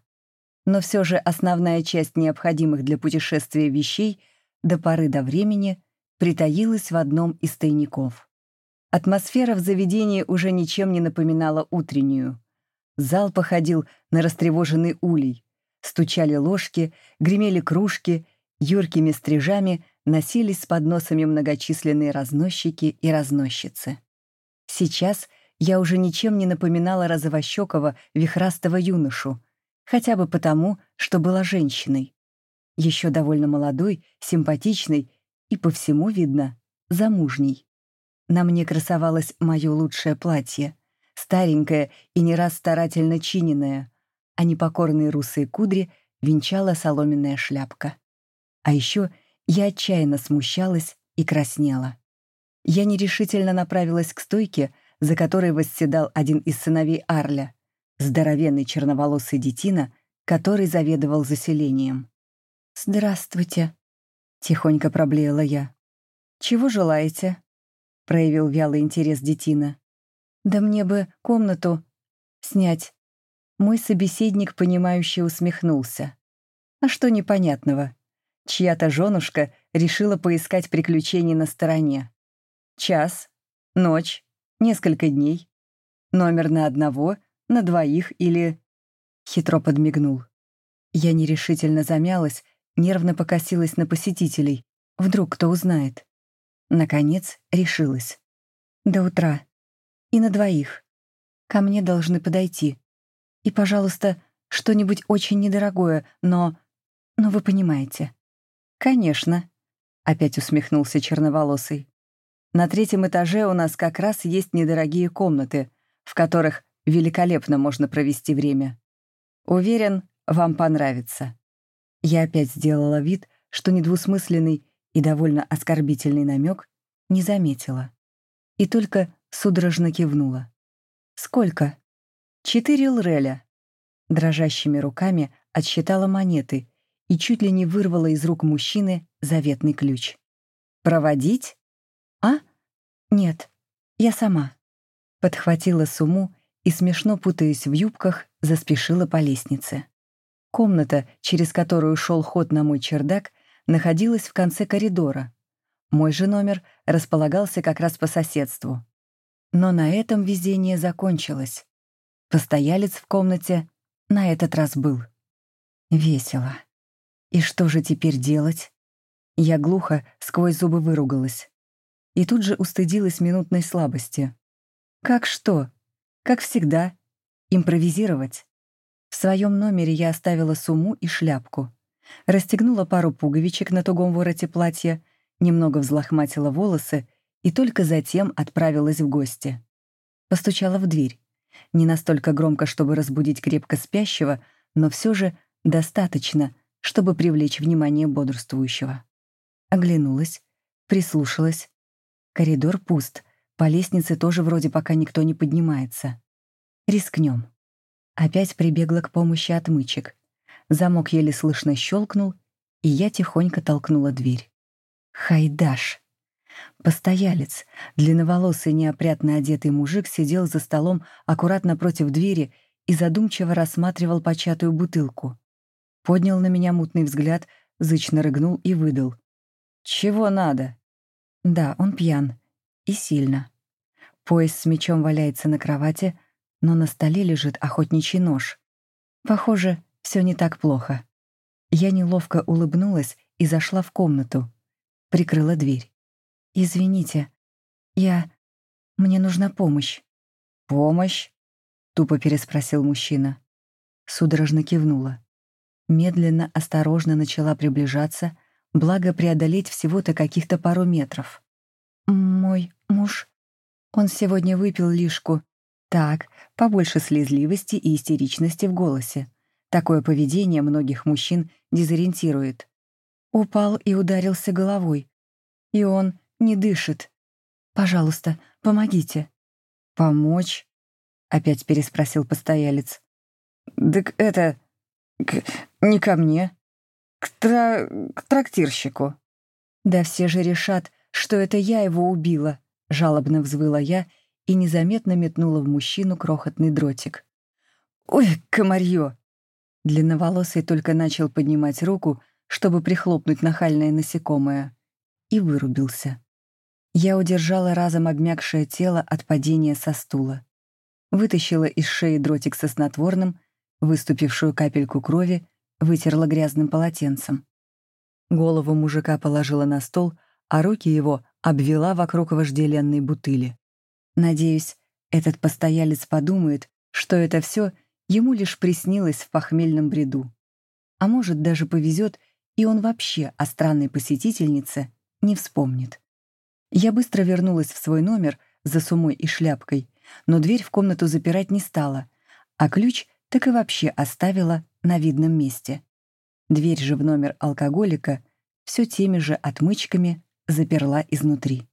Но все же основная часть необходимых для путешествия вещей до поры до времени притаилась в одном из тайников. Атмосфера в заведении уже ничем не напоминала утреннюю. Зал походил на растревоженный улей. Стучали ложки, гремели кружки, юркими стрижами носились с подносами многочисленные разносчики и разносчицы. Сейчас я уже ничем не напоминала розовощекого вихрастого юношу, хотя бы потому, что была женщиной. Еще довольно молодой, симпатичной и, по всему видно, замужней. На мне красовалось мое лучшее платье, старенькое и не раз старательно чиненное, а непокорные русые кудри венчала соломенная шляпка. А еще я отчаянно смущалась и краснела. Я нерешительно направилась к стойке, за которой восседал один из сыновей Арля, здоровенный черноволосый детина, который заведовал заселением. «Здравствуйте», — тихонько проблеяла я. «Чего желаете?» — проявил вялый интерес детина. «Да мне бы комнату снять». Мой собеседник, понимающе усмехнулся. «А что непонятного? Чья-то женушка решила поискать приключений на стороне. Час, ночь, несколько дней. Номер на одного, на двоих или...» Хитро подмигнул. Я нерешительно замялась, нервно покосилась на посетителей. Вдруг кто узнает. Наконец, решилась. До утра. И на двоих. Ко мне должны подойти. И, пожалуйста, что-нибудь очень недорогое, но... Но вы понимаете. «Конечно», — опять усмехнулся черноволосый. «На третьем этаже у нас как раз есть недорогие комнаты, в которых великолепно можно провести время. Уверен, вам понравится». Я опять сделала вид, что недвусмысленный и довольно оскорбительный намек не заметила. И только судорожно кивнула. «Сколько?» «Четыре лреля». Дрожащими руками отсчитала монеты и чуть ли не вырвала из рук мужчины заветный ключ. «Проводить?» «А? Нет, я сама». Подхватила сумму и, смешно путаясь в юбках, заспешила по лестнице. Комната, через которую шел ход на мой чердак, находилась в конце коридора. Мой же номер располагался как раз по соседству. Но на этом везение закончилось. Постоялец в комнате на этот раз был. Весело. И что же теперь делать? Я глухо сквозь зубы выругалась. И тут же устыдилась минутной слабости. Как что? Как всегда. Импровизировать. В своем номере я оставила сумму и шляпку. Расстегнула пару пуговичек на тугом вороте платья, немного взлохматила волосы и только затем отправилась в гости. Постучала в дверь. Не настолько громко, чтобы разбудить крепко спящего, но все же достаточно, чтобы привлечь внимание бодрствующего. Оглянулась, прислушалась. Коридор пуст, по лестнице тоже вроде пока никто не поднимается. Рискнем. Опять прибегла к помощи отмычек. Замок еле слышно щелкнул, и я тихонько толкнула дверь. Хайдаш. Постоялец, длинноволосый неопрятно одетый мужик сидел за столом аккуратно против двери и задумчиво рассматривал початую бутылку. Поднял на меня мутный взгляд, зычно рыгнул и выдал. «Чего надо?» Да, он пьян. И сильно. Пояс с мечом валяется на кровати, но на столе лежит охотничий нож. Похоже, все не так плохо. Я неловко улыбнулась и зашла в комнату. Прикрыла дверь. «Извините, я... Мне нужна помощь». «Помощь?» — тупо переспросил мужчина. Судорожно кивнула. Медленно, осторожно начала приближаться, благо преодолеть всего-то каких-то пару метров. «Мой муж... Он сегодня выпил лишку. Так, побольше слезливости и истеричности в голосе. Такое поведение многих мужчин дезориентирует. Упал и ударился головой. И он не дышит. Пожалуйста, помогите». «Помочь?» — опять переспросил постоялец. «Так это... Не ко мне. К, тра... к трактирщику». «Да все же решат, что это я его убила», — жалобно взвыла я и незаметно метнула в мужчину крохотный дротик. «Ой, комарье!» Длинноволосый только начал поднимать руку, чтобы прихлопнуть нахальное насекомое, и вырубился. Я удержала разом обмякшее тело от падения со стула. Вытащила из шеи дротик со снотворным, выступившую капельку крови, вытерла грязным полотенцем. Голову мужика положила на стол, а руки его обвела вокруг вожделенной бутыли. Надеюсь, этот постоялец подумает, что это все ему лишь приснилось в похмельном бреду. А может, даже повезет, и он вообще о странной посетительнице не вспомнит. Я быстро вернулась в свой номер за сумой и шляпкой, но дверь в комнату запирать не стала, а ключ так и вообще оставила на видном месте. Дверь же в номер алкоголика все теми же отмычками заперла изнутри.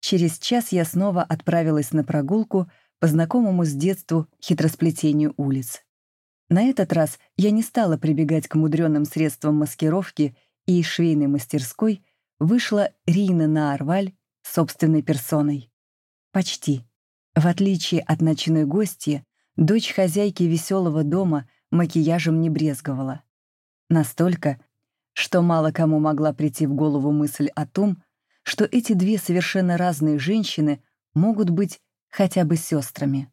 Через час я снова отправилась на прогулку по знакомому с детству хитросплетению улиц. На этот раз я не стала прибегать к мудреным средствам маскировки и швейной мастерской вышла Рина Наарваль собственной персоной. Почти. В отличие от ночной гости, дочь хозяйки веселого дома макияжем не брезговала. Настолько, что мало кому могла прийти в голову мысль о том, что эти две совершенно разные женщины могут быть хотя бы сестрами.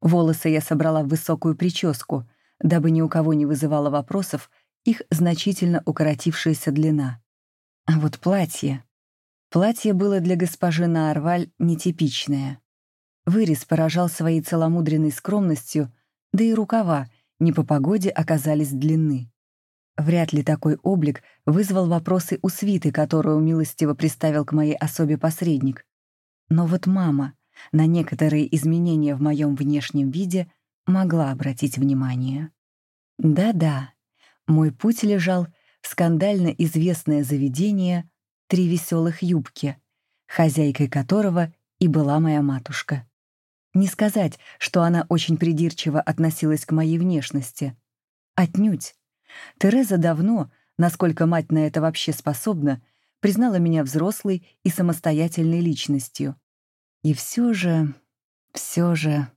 Волосы я собрала в высокую прическу, дабы ни у кого не вызывало вопросов их значительно укоротившаяся длина. А вот платье. Платье было для госпожи Наарваль нетипичное. Вырез поражал своей целомудренной скромностью, да и рукава не по погоде оказались длинны. Вряд ли такой облик вызвал вопросы у свиты, которую милостиво приставил к моей особе посредник. Но вот мама на некоторые изменения в моем внешнем виде могла обратить внимание. Да-да, мой путь лежал скандально известное заведение «Три веселых юбки», хозяйкой которого и была моя матушка. Не сказать, что она очень придирчиво относилась к моей внешности. Отнюдь. Тереза давно, насколько мать на это вообще способна, признала меня взрослой и самостоятельной личностью. И все же, все же,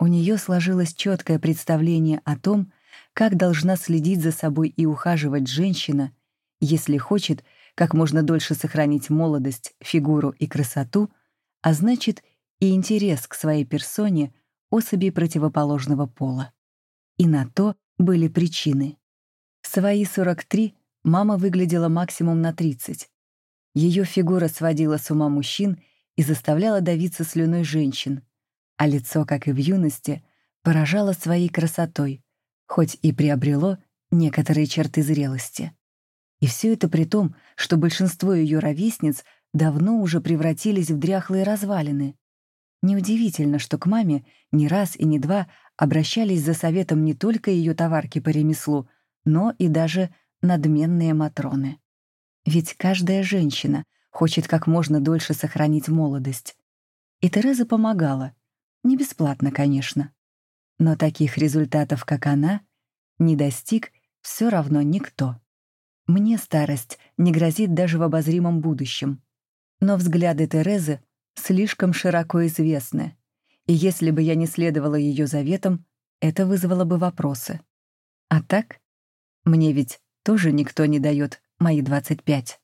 у нее сложилось четкое представление о том, как должна следить за собой и ухаживать женщина, если хочет как можно дольше сохранить молодость, фигуру и красоту, а значит, и интерес к своей персоне особей противоположного пола. И на то были причины. В свои 43 мама выглядела максимум на 30. Ее фигура сводила с ума мужчин и заставляла давиться слюной женщин, а лицо, как и в юности, поражало своей красотой, хоть и приобрело некоторые черты зрелости. И все это при том, что большинство ее ровесниц давно уже превратились в дряхлые развалины. Неудивительно, что к маме не раз и не два обращались за советом не только ее товарки по ремеслу, но и даже надменные матроны. Ведь каждая женщина хочет как можно дольше сохранить молодость. И Тереза помогала. Не бесплатно, конечно. Но таких результатов, как она, не достиг все равно никто. Мне старость не грозит даже в обозримом будущем. Но взгляды Терезы слишком широко известны, и если бы я не следовала ее заветам, это вызвало бы вопросы. А так, мне ведь тоже никто не дает мои 25.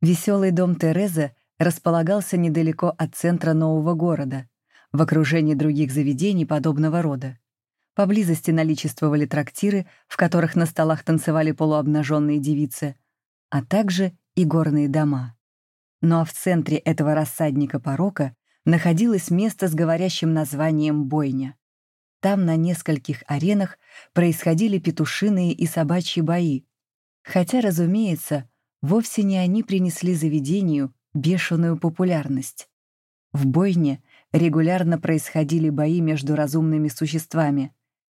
Веселый дом Терезы располагался недалеко от центра нового города, в окружении других заведений подобного рода. Поблизости наличествовали трактиры, в которых на столах танцевали полуобнаженные девицы, а также и горные дома. Ну а в центре этого рассадника порока находилось место с говорящим названием «Бойня». Там на нескольких аренах происходили петушиные и собачьи бои. Хотя, разумеется, вовсе не они принесли заведению бешеную популярность. В бойне регулярно происходили бои между разумными существами,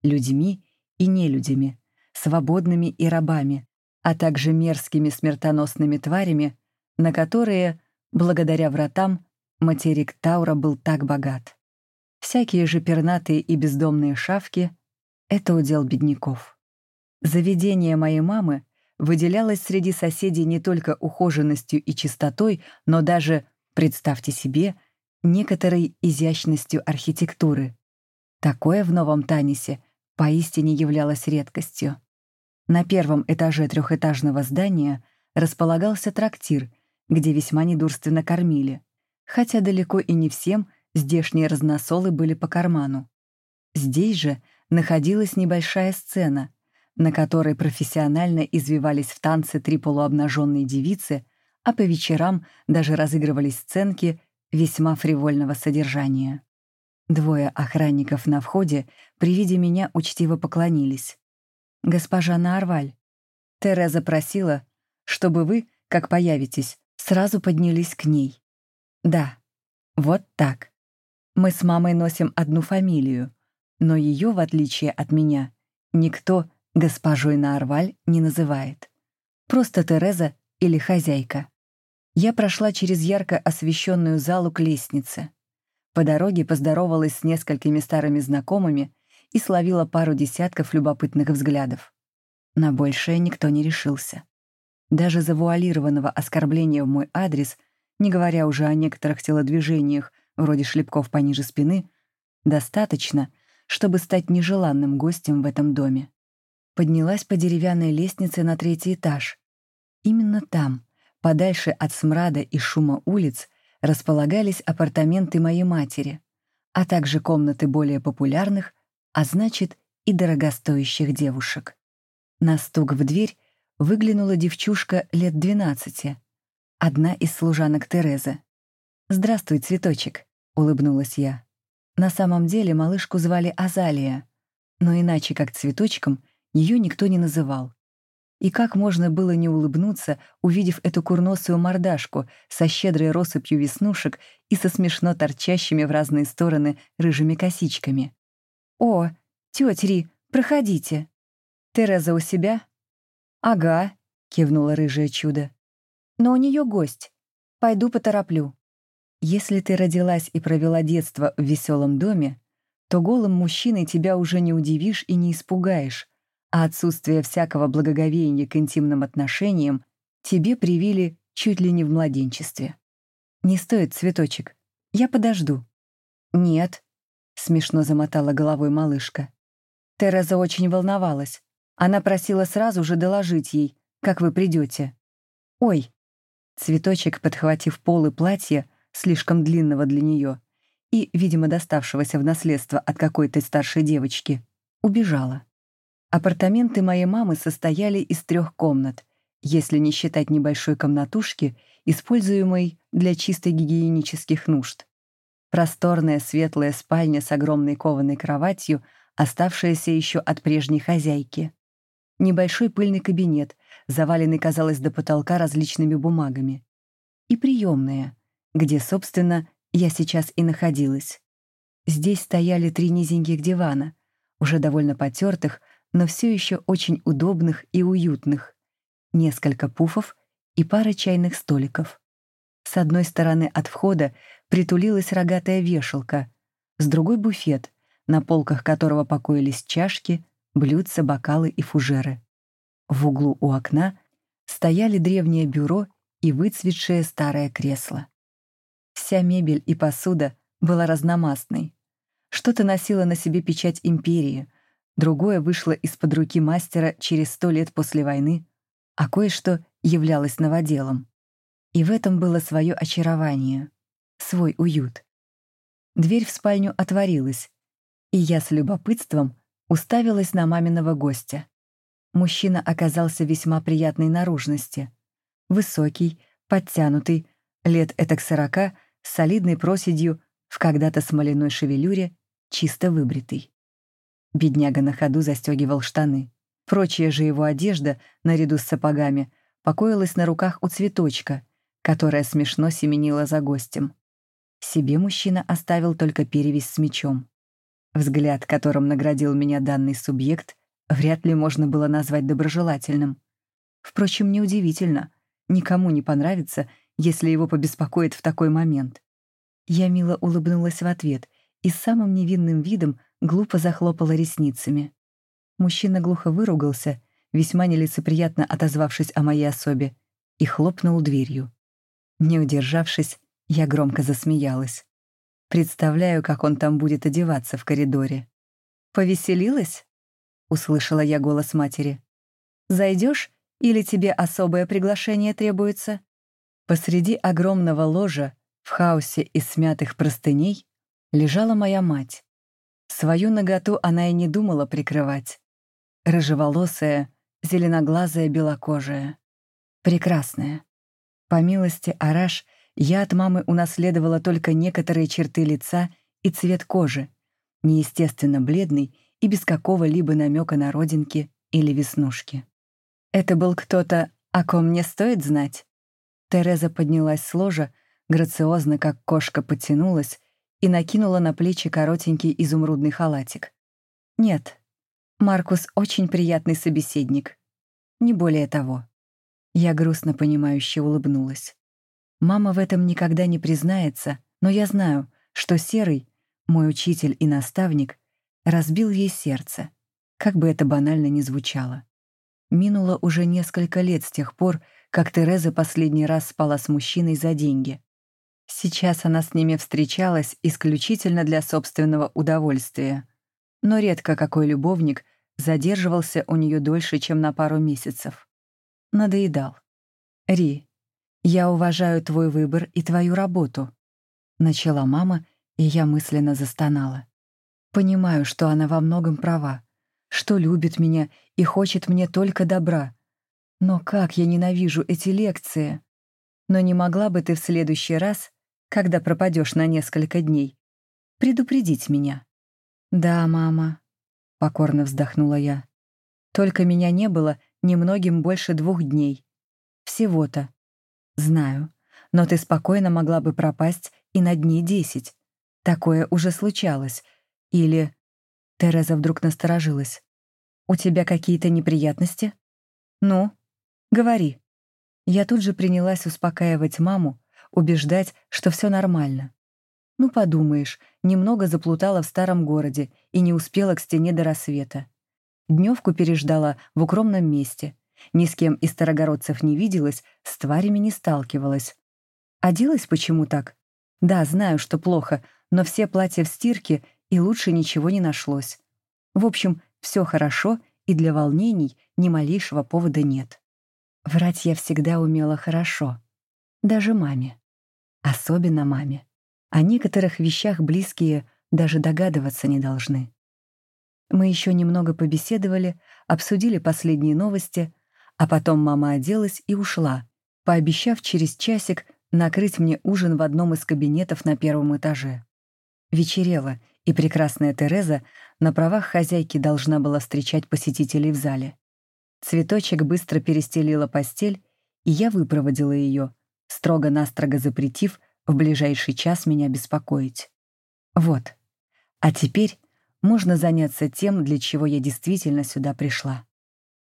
людьми и нелюдями, свободными и рабами, а также мерзкими смертоносными тварями, на которые, благодаря вратам, материк Таура был так богат. Всякие же пернатые и бездомные шавки — это удел бедняков. Заведение моей мамы выделялось среди соседей не только ухоженностью и чистотой, но даже, представьте себе, некоторой изящностью архитектуры. Такое в Новом Танисе поистине являлось редкостью. На первом этаже трехэтажного здания располагался трактир, где весьма недурственно кормили, хотя далеко и не всем здешние разносолы были по карману. Здесь же находилась небольшая сцена, на которой профессионально извивались в танце три полуобнаженные девицы, а по вечерам даже разыгрывались сценки весьма фривольного содержания. Двое охранников на входе при виде меня учтиво поклонились. «Госпожа Нарваль, Тереза просила, чтобы вы, как появитесь, сразу поднялись к ней. Да, вот так. Мы с мамой носим одну фамилию, но ее, в отличие от меня, никто госпожой Нарваль не называет. Просто Тереза или хозяйка. Я прошла через ярко освещенную залу к лестнице. По дороге поздоровалась с несколькими старыми знакомыми и словила пару десятков любопытных взглядов. На большее никто не решился. Даже завуалированного оскорбления в мой адрес, не говоря уже о некоторых телодвижениях, вроде шлепков пониже спины, достаточно, чтобы стать нежеланным гостем в этом доме. Поднялась по деревянной лестнице на третий этаж. Именно там, подальше от смрада и шума улиц, располагались апартаменты моей матери, а также комнаты более популярных, а значит, и дорогостоящих девушек. На стук в дверь выглянула девчушка лет двенадцати, одна из служанок Терезы. «Здравствуй, цветочек», — улыбнулась я. На самом деле малышку звали Азалия, но иначе как цветочком ее никто не называл. И как можно было не улыбнуться, увидев эту курносую мордашку со щедрой россыпью веснушек и со смешно торчащими в разные стороны рыжими косичками? «О, тетя Ри, проходите!» «Тереза у себя?» «Ага», — кивнула рыжее чудо. «Но у нее гость. Пойду потороплю». Если ты родилась и провела детство в веселом доме, то голым мужчиной тебя уже не удивишь и не испугаешь, а отсутствие всякого благоговения к интимным отношениям тебе привили чуть ли не в младенчестве. Не стоит, цветочек. Я подожду. Нет, смешно замотала головой малышка. Тереза очень волновалась. Она просила сразу же доложить ей, как вы придете. Ой. Цветочек, подхватив полы платья, слишком длинного для нее, и, видимо, доставшегося в наследство от какой-то старшей девочки, убежала. Апартаменты моей мамы состояли из трех комнат, если не считать небольшой комнатушки, используемой для чисто гигиенических нужд. Просторная светлая спальня с огромной кованой кроватью, оставшаяся еще от прежней хозяйки. Небольшой пыльный кабинет, заваленный, казалось, до потолка различными бумагами. И приемная, где, собственно, я сейчас и находилась. Здесь стояли три низеньких дивана, уже довольно потертых, но все еще очень удобных и уютных, несколько пуфов и пара чайных столиков. С одной стороны от входа притулилась рогатая вешалка, с другой — буфет, на полках которого покоились чашки, блюдца, бокалы и фужеры. В углу у окна стояли древнее бюро и выцветшее старое кресло. Вся мебель и посуда была разномастной. Что-то носило на себе печать империи, другое вышло из-под руки мастера через сто лет после войны, а кое-что являлось новоделом. И в этом было свое очарование, свой уют. Дверь в спальню отворилась, и я с любопытством уставилась на маминого гостя. Мужчина оказался весьма приятной наружности. Высокий, подтянутый, лет этак сорока, с солидной проседью, в когда-то смоляной шевелюре, чисто выбритый. Бедняга на ходу застегивал штаны. Прочая же его одежда, наряду с сапогами, покоилась на руках у цветочка, которая смешно семенила за гостем. Себе мужчина оставил только перевязь с мечом. Взгляд, которым наградил меня данный субъект, вряд ли можно было назвать доброжелательным. Впрочем, неудивительно. Никому не понравится, если его побеспокоит в такой момент. Я мило улыбнулась в ответ и с самым невинным видом глупо захлопала ресницами. Мужчина глухо выругался, весьма нелицеприятно отозвавшись о моей особе, и хлопнул дверью. Не удержавшись, я громко засмеялась. Представляю, как он там будет одеваться в коридоре. «Повеселилась?» — услышала я голос матери. «Зайдешь, или тебе особое приглашение требуется?» Посреди огромного ложа, в хаосе из смятых простыней, лежала моя мать. Свою наготу она и не думала прикрывать. Рыжеволосая, зеленоглазая, белокожая. Прекрасная. По милости Араш — я от мамы унаследовала только некоторые черты лица и цвет кожи, неестественно бледный и без какого-либо намека на родинки или веснушки. Это был кто-то, о ком мне стоит знать? Тереза поднялась с ложа, грациозно, как кошка, подтянулась и накинула на плечи коротенький изумрудный халатик. Нет, Маркус очень приятный собеседник. Не более того. Я грустно понимающе улыбнулась. Мама в этом никогда не признается, но я знаю, что Серый, мой учитель и наставник, разбил ей сердце, как бы это банально ни звучало. Минуло уже несколько лет с тех пор, как Тереза последний раз спала с мужчиной за деньги. Сейчас она с ними встречалась исключительно для собственного удовольствия, но редко какой любовник задерживался у нее дольше, чем на пару месяцев. Надоедал. «Ри, «Я уважаю твой выбор и твою работу», — начала мама, и я мысленно застонала. «Понимаю, что она во многом права, что любит меня и хочет мне только добра. Но как я ненавижу эти лекции! Но не могла бы ты в следующий раз, когда пропадешь на несколько дней, предупредить меня?» «Да, мама», — покорно вздохнула я. «Только меня не было немногим больше двух дней. Всего-то. «Знаю, но ты спокойно могла бы пропасть и на дни десять. Такое уже случалось. Или...» Тереза вдруг насторожилась. «У тебя какие-то неприятности?» «Ну, говори». Я тут же принялась успокаивать маму, убеждать, что все нормально. Ну, подумаешь, немного заплутала в старом городе и не успела к стене до рассвета. Дневку переждала в укромном месте, ни с кем из старогородцев не виделась, с тварями не сталкивалась. Оделась почему так? Да, знаю, что плохо, но все платья в стирке, и лучше ничего не нашлось. В общем, все хорошо, и для волнений ни малейшего повода нет. Врать я всегда умела хорошо. Даже маме. Особенно маме. О некоторых вещах близкие даже догадываться не должны. Мы еще немного побеседовали, обсудили последние новости, а потом мама оделась и ушла, пообещав через часик накрыть мне ужин в одном из кабинетов на первом этаже. Вечерело, и прекрасная Тереза на правах хозяйки должна была встречать посетителей в зале. Цветочек быстро перестелила постель, и я выпроводила ее, строго-настрого запретив в ближайший час меня беспокоить. Вот. А теперь можно заняться тем, для чего я действительно сюда пришла.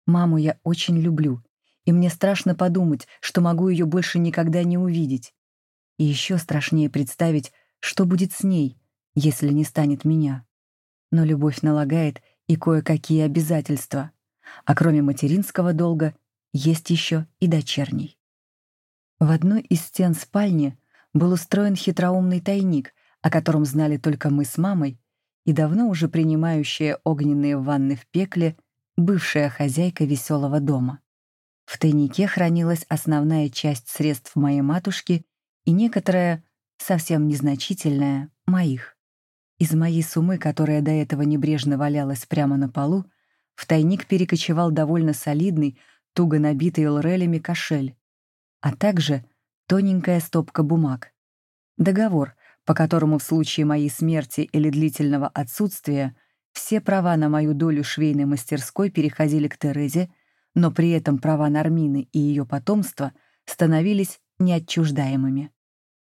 Маму я очень люблю, и мне страшно подумать, что могу ее больше никогда не увидеть. И еще страшнее представить, что будет с ней, если не станет меня. Но любовь налагает и кое-какие обязательства, а кроме материнского долга есть еще и дочерний. В одной из стен спальни был устроен хитроумный тайник, о котором знали только мы с мамой, и давно уже принимающая огненные ванны в пекле бывшая хозяйка веселого дома. В тайнике хранилась основная часть средств моей матушки и некоторая, совсем незначительная, моих. Из моей суммы, которая до этого небрежно валялась прямо на полу, в тайник перекочевал довольно солидный, туго набитый лорелями кошель, а также тоненькая стопка бумаг. Договор, по которому в случае моей смерти или длительного отсутствия все права на мою долю швейной мастерской переходили к Терезе, но при этом права Нармины и ее потомства становились неотчуждаемыми.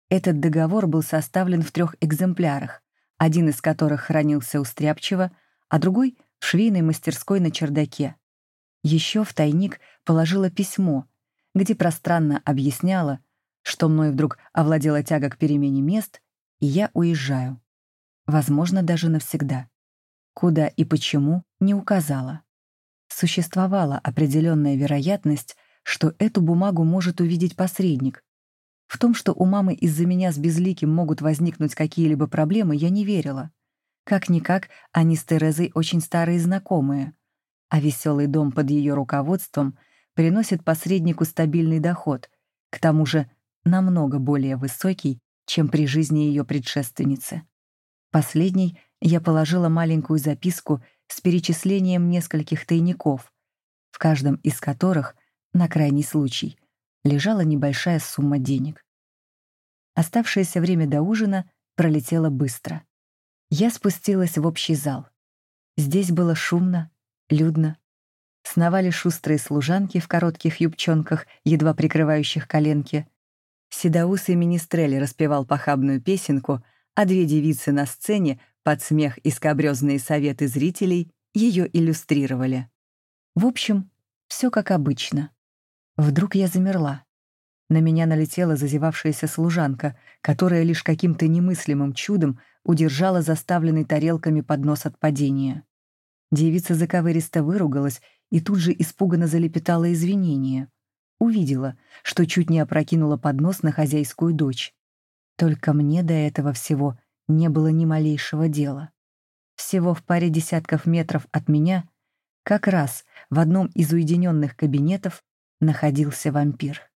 Этот договор был составлен в трех экземплярах, один из которых хранился у Стряпчева, а другой — в швейной мастерской на чердаке. Еще в тайник положила письмо, где пространно объясняла, что мной вдруг овладела тяга к перемене мест, и я уезжаю. Возможно, даже навсегда. Куда и почему не указала. Существовала определенная вероятность, что эту бумагу может увидеть посредник. В том, что у мамы из-за меня с Безликим могут возникнуть какие-либо проблемы, я не верила. Как-никак, они с Терезой очень старые знакомые, а веселый дом под ее руководством приносит посреднику стабильный доход, к тому же намного более высокий, чем при жизни ее предшественницы. Последней я положила маленькую записку с перечислением нескольких тайников, в каждом из которых, на крайний случай, лежала небольшая сумма денег. Оставшееся время до ужина пролетело быстро. Я спустилась в общий зал. Здесь было шумно, людно. Сновали шустрые служанки в коротких юбчонках, едва прикрывающих коленки. Седоусый министрель распевал похабную песенку, а две девицы на сцене, под смех и скобрёзные советы зрителей, ее иллюстрировали. В общем, все как обычно. Вдруг я замерла. На меня налетела зазевавшаяся служанка, которая лишь каким-то немыслимым чудом удержала заставленный тарелками поднос от падения. Девица заковыристо выругалась и тут же испуганно залепетала извинения. Увидела, что чуть не опрокинула поднос на хозяйскую дочь. Только мне до этого всего не было ни малейшего дела. Всего в паре десятков метров от меня, как раз в одном из уединенных кабинетов, находился вампир.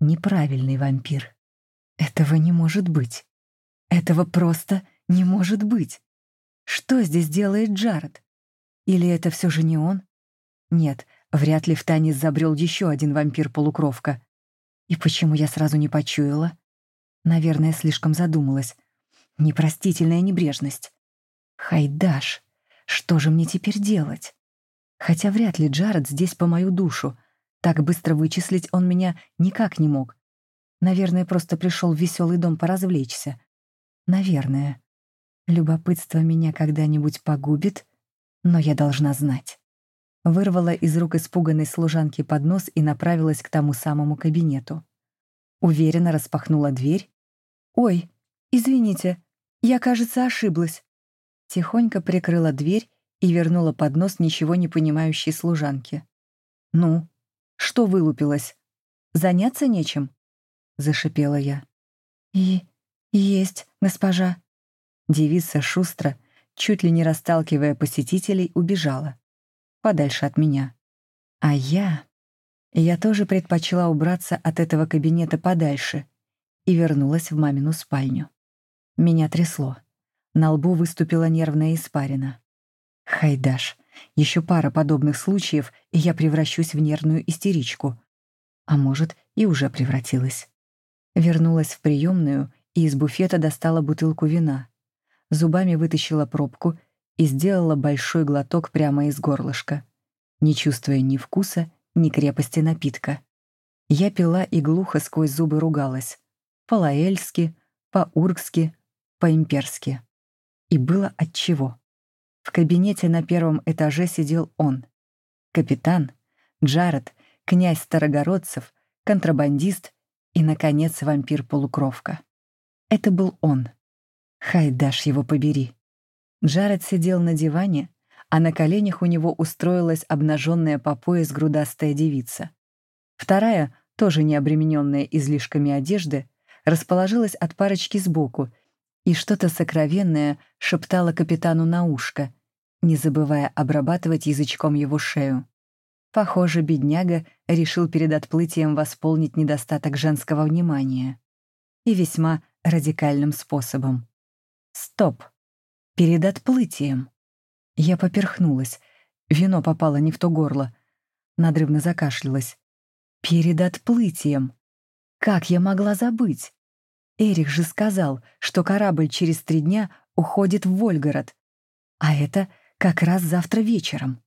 Неправильный вампир. Этого не может быть. Этого просто не может быть. Что здесь делает Джаред? Или это все же не он? Нет, вряд ли в Танис забрел еще один вампир-полукровка. И почему я сразу не почуяла? Наверное, слишком задумалась. Непростительная небрежность. Хайдаш, что же мне теперь делать? Хотя вряд ли Джаред здесь по мою душу, так быстро вычислить он меня никак не мог. Наверное, просто пришел в веселый дом поразвлечься. Наверное. Любопытство меня когда-нибудь погубит, но я должна знать. Вырвала из рук испуганной служанки поднос и направилась к тому самому кабинету. Уверенно распахнула дверь. «Ой, извините, я, кажется, ошиблась». Тихонько прикрыла дверь и вернула поднос ничего не понимающей служанке. «Ну, что вылупилось? Заняться нечем?» — зашипела я. «И... есть, госпожа». Девица шустро, чуть ли не расталкивая посетителей, убежала. Подальше от меня. А я... Я тоже предпочла убраться от этого кабинета подальше. и вернулась в мамину спальню. Меня трясло. На лбу выступила нервная испарина. Хайдаш, еще пара подобных случаев, и я превращусь в нервную истеричку. А может, и уже превратилась. Вернулась в приемную и из буфета достала бутылку вина. Зубами вытащила пробку и сделала большой глоток прямо из горлышка, не чувствуя ни вкуса, ни крепости напитка. Я пила и глухо сквозь зубы ругалась. По-лаэльски, по-ургски, по-имперски. И было отчего. В кабинете на первом этаже сидел он. Капитан, Джаред, князь Старогородцев, контрабандист и, наконец, вампир-полукровка. Это был он. Хайдаш его побери. Джаред сидел на диване, а на коленях у него устроилась обнаженная по пояс грудастая девица. Вторая, тоже не обремененная излишками одежды, расположилась от парочки сбоку и что-то сокровенное шептала капитану на ушко, не забывая обрабатывать язычком его шею. Похоже, бедняга решил перед отплытием восполнить недостаток женского внимания. И весьма радикальным способом. Стоп. Перед отплытием. Я поперхнулась. Вино попало не в то горло. Надрывно закашлялась. Перед отплытием. Как я могла забыть? Эрих же сказал, что корабль через три дня уходит в Вольгород. А это как раз завтра вечером.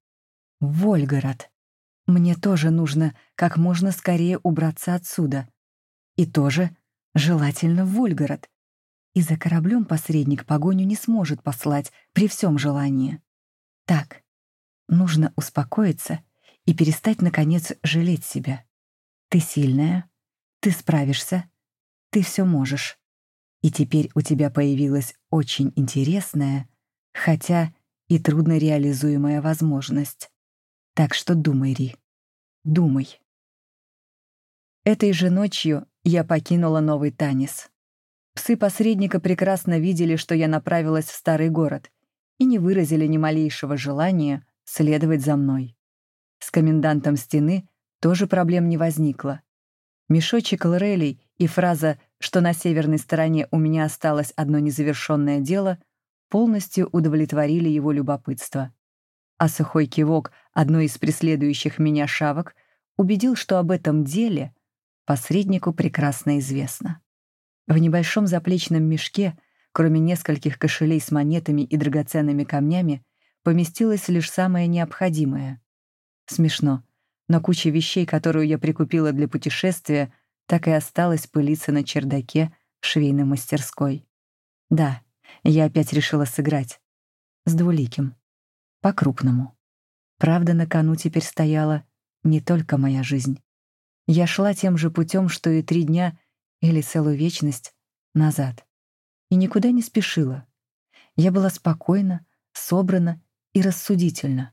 Вольгород. Мне тоже нужно как можно скорее убраться отсюда. И тоже желательно в Вольгород. И за кораблем посредник погоню не сможет послать при всем желании. Так, нужно успокоиться и перестать, наконец, жалеть себя. Ты сильная, ты справишься, ты все можешь. И теперь у тебя появилась очень интересная, хотя и трудно реализуемая возможность. Так что думай, Ри, думай. Этой же ночью я покинула новый Танис. Псы посредника прекрасно видели, что я направилась в старый город, и не выразили ни малейшего желания следовать за мной. С комендантом стены тоже проблем не возникло. Мешочек лрелей и фраза, что на северной стороне у меня осталось одно незавершенное дело, полностью удовлетворили его любопытство. А сухой кивок одной из преследующих меня шавок убедил, что об этом деле посреднику прекрасно известно. В небольшом заплечном мешке, кроме нескольких кошелей с монетами и драгоценными камнями, поместилось лишь самое необходимое. Смешно, но куча вещей, которую я прикупила для путешествия, так и осталась пылиться на чердаке швейной мастерской. Да, я опять решила сыграть. С двуликим. По-крупному. Правда, на кону теперь стояла не только моя жизнь. Я шла тем же путем, что и три дня или целую вечность назад. И никуда не спешила. Я была спокойна, собрана и рассудительна.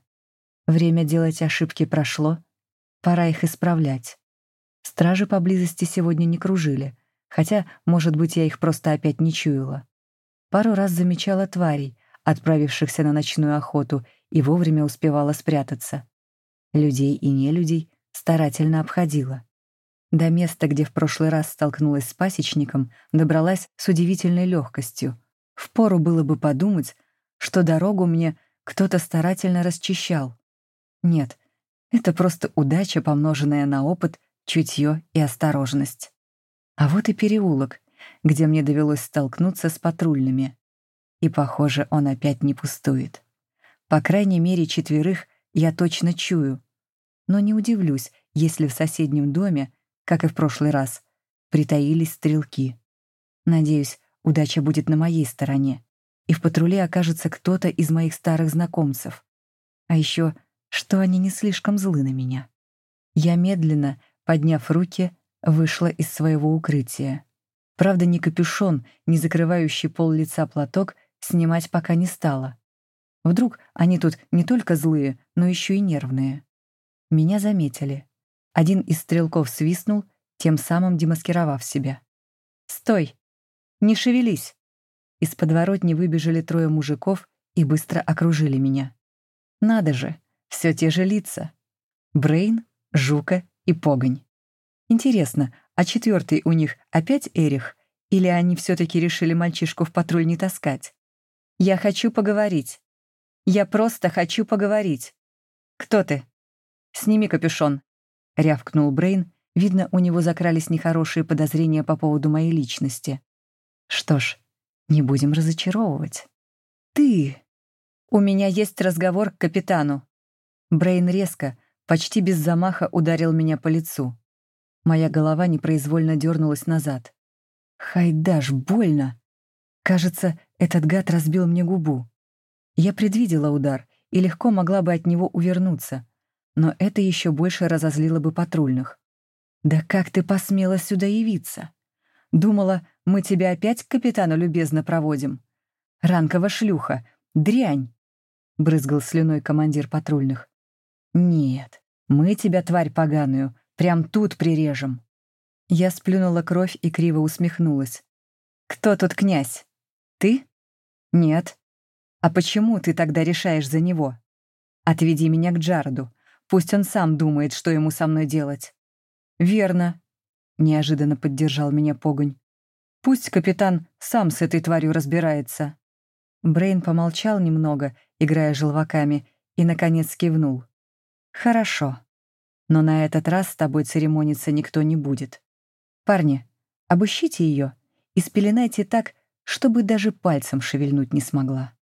Время делать ошибки прошло, Пора их исправлять. Стражи поблизости сегодня не кружили, хотя, может быть, я их просто опять не чуяла. Пару раз замечала тварей, отправившихся на ночную охоту, и вовремя успевала спрятаться. Людей и нелюдей старательно обходила. До места, где в прошлый раз столкнулась с пасечником, добралась с удивительной легкостью. Впору было бы подумать, что дорогу мне кто-то старательно расчищал. Нет, это просто удача, помноженная на опыт, чутье и осторожность. А вот и переулок, где мне довелось столкнуться с патрульными. И, похоже, он опять не пустует. По крайней мере, четверых я точно чую. Но не удивлюсь, если в соседнем доме, как и в прошлый раз, притаились стрелки. Надеюсь, удача будет на моей стороне, и в патруле окажется кто-то из моих старых знакомцев. А еще что они не слишком злы на меня. Я медленно, подняв руки, вышла из своего укрытия. Правда, ни капюшон, ни закрывающий пол лица платок снимать пока не стала. Вдруг они тут не только злые, но еще и нервные. Меня заметили. Один из стрелков свистнул, тем самым демаскировав себя. «Стой! Не шевелись!» Из подворотни выбежали трое мужиков и быстро окружили меня. «Надо же! Все те же лица. Брейн, Жука и Погонь. Интересно, а четвертый у них опять Эрих Или они все-таки решили мальчишку в патруль не таскать? Я хочу поговорить. Я просто хочу поговорить. Кто ты? Сними капюшон, — рявкнул Брейн. Видно, у него закрались нехорошие подозрения по поводу моей личности. Что ж, не будем разочаровывать. Ты! У меня есть разговор к капитану. Брейн резко, почти без замаха ударил меня по лицу. Моя голова непроизвольно дернулась назад. Хайдаш, больно! Кажется, этот гад разбил мне губу. Я предвидела удар и легко могла бы от него увернуться, но это еще больше разозлило бы патрульных. «Да как ты посмела сюда явиться? Думала, мы тебя опять к капитану любезно проводим? Ранкова шлюха, дрянь!» — брызгал слюной командир патрульных. «Нет, мы тебя, тварь поганую, прям тут прирежем». Я сплюнула кровь и криво усмехнулась. «Кто тут князь? Ты?» «Нет». «А почему ты тогда решаешь за него? Отведи меня к Джароду. Пусть он сам думает, что ему со мной делать». «Верно», — неожиданно поддержал меня Погонь. «Пусть капитан сам с этой тварью разбирается». Брейн помолчал немного, играя желваками, и, наконец, кивнул. «Хорошо. Но на этот раз с тобой церемониться никто не будет. Парни, обыщите ее и спеленайте так, чтобы даже пальцем шевельнуть не смогла».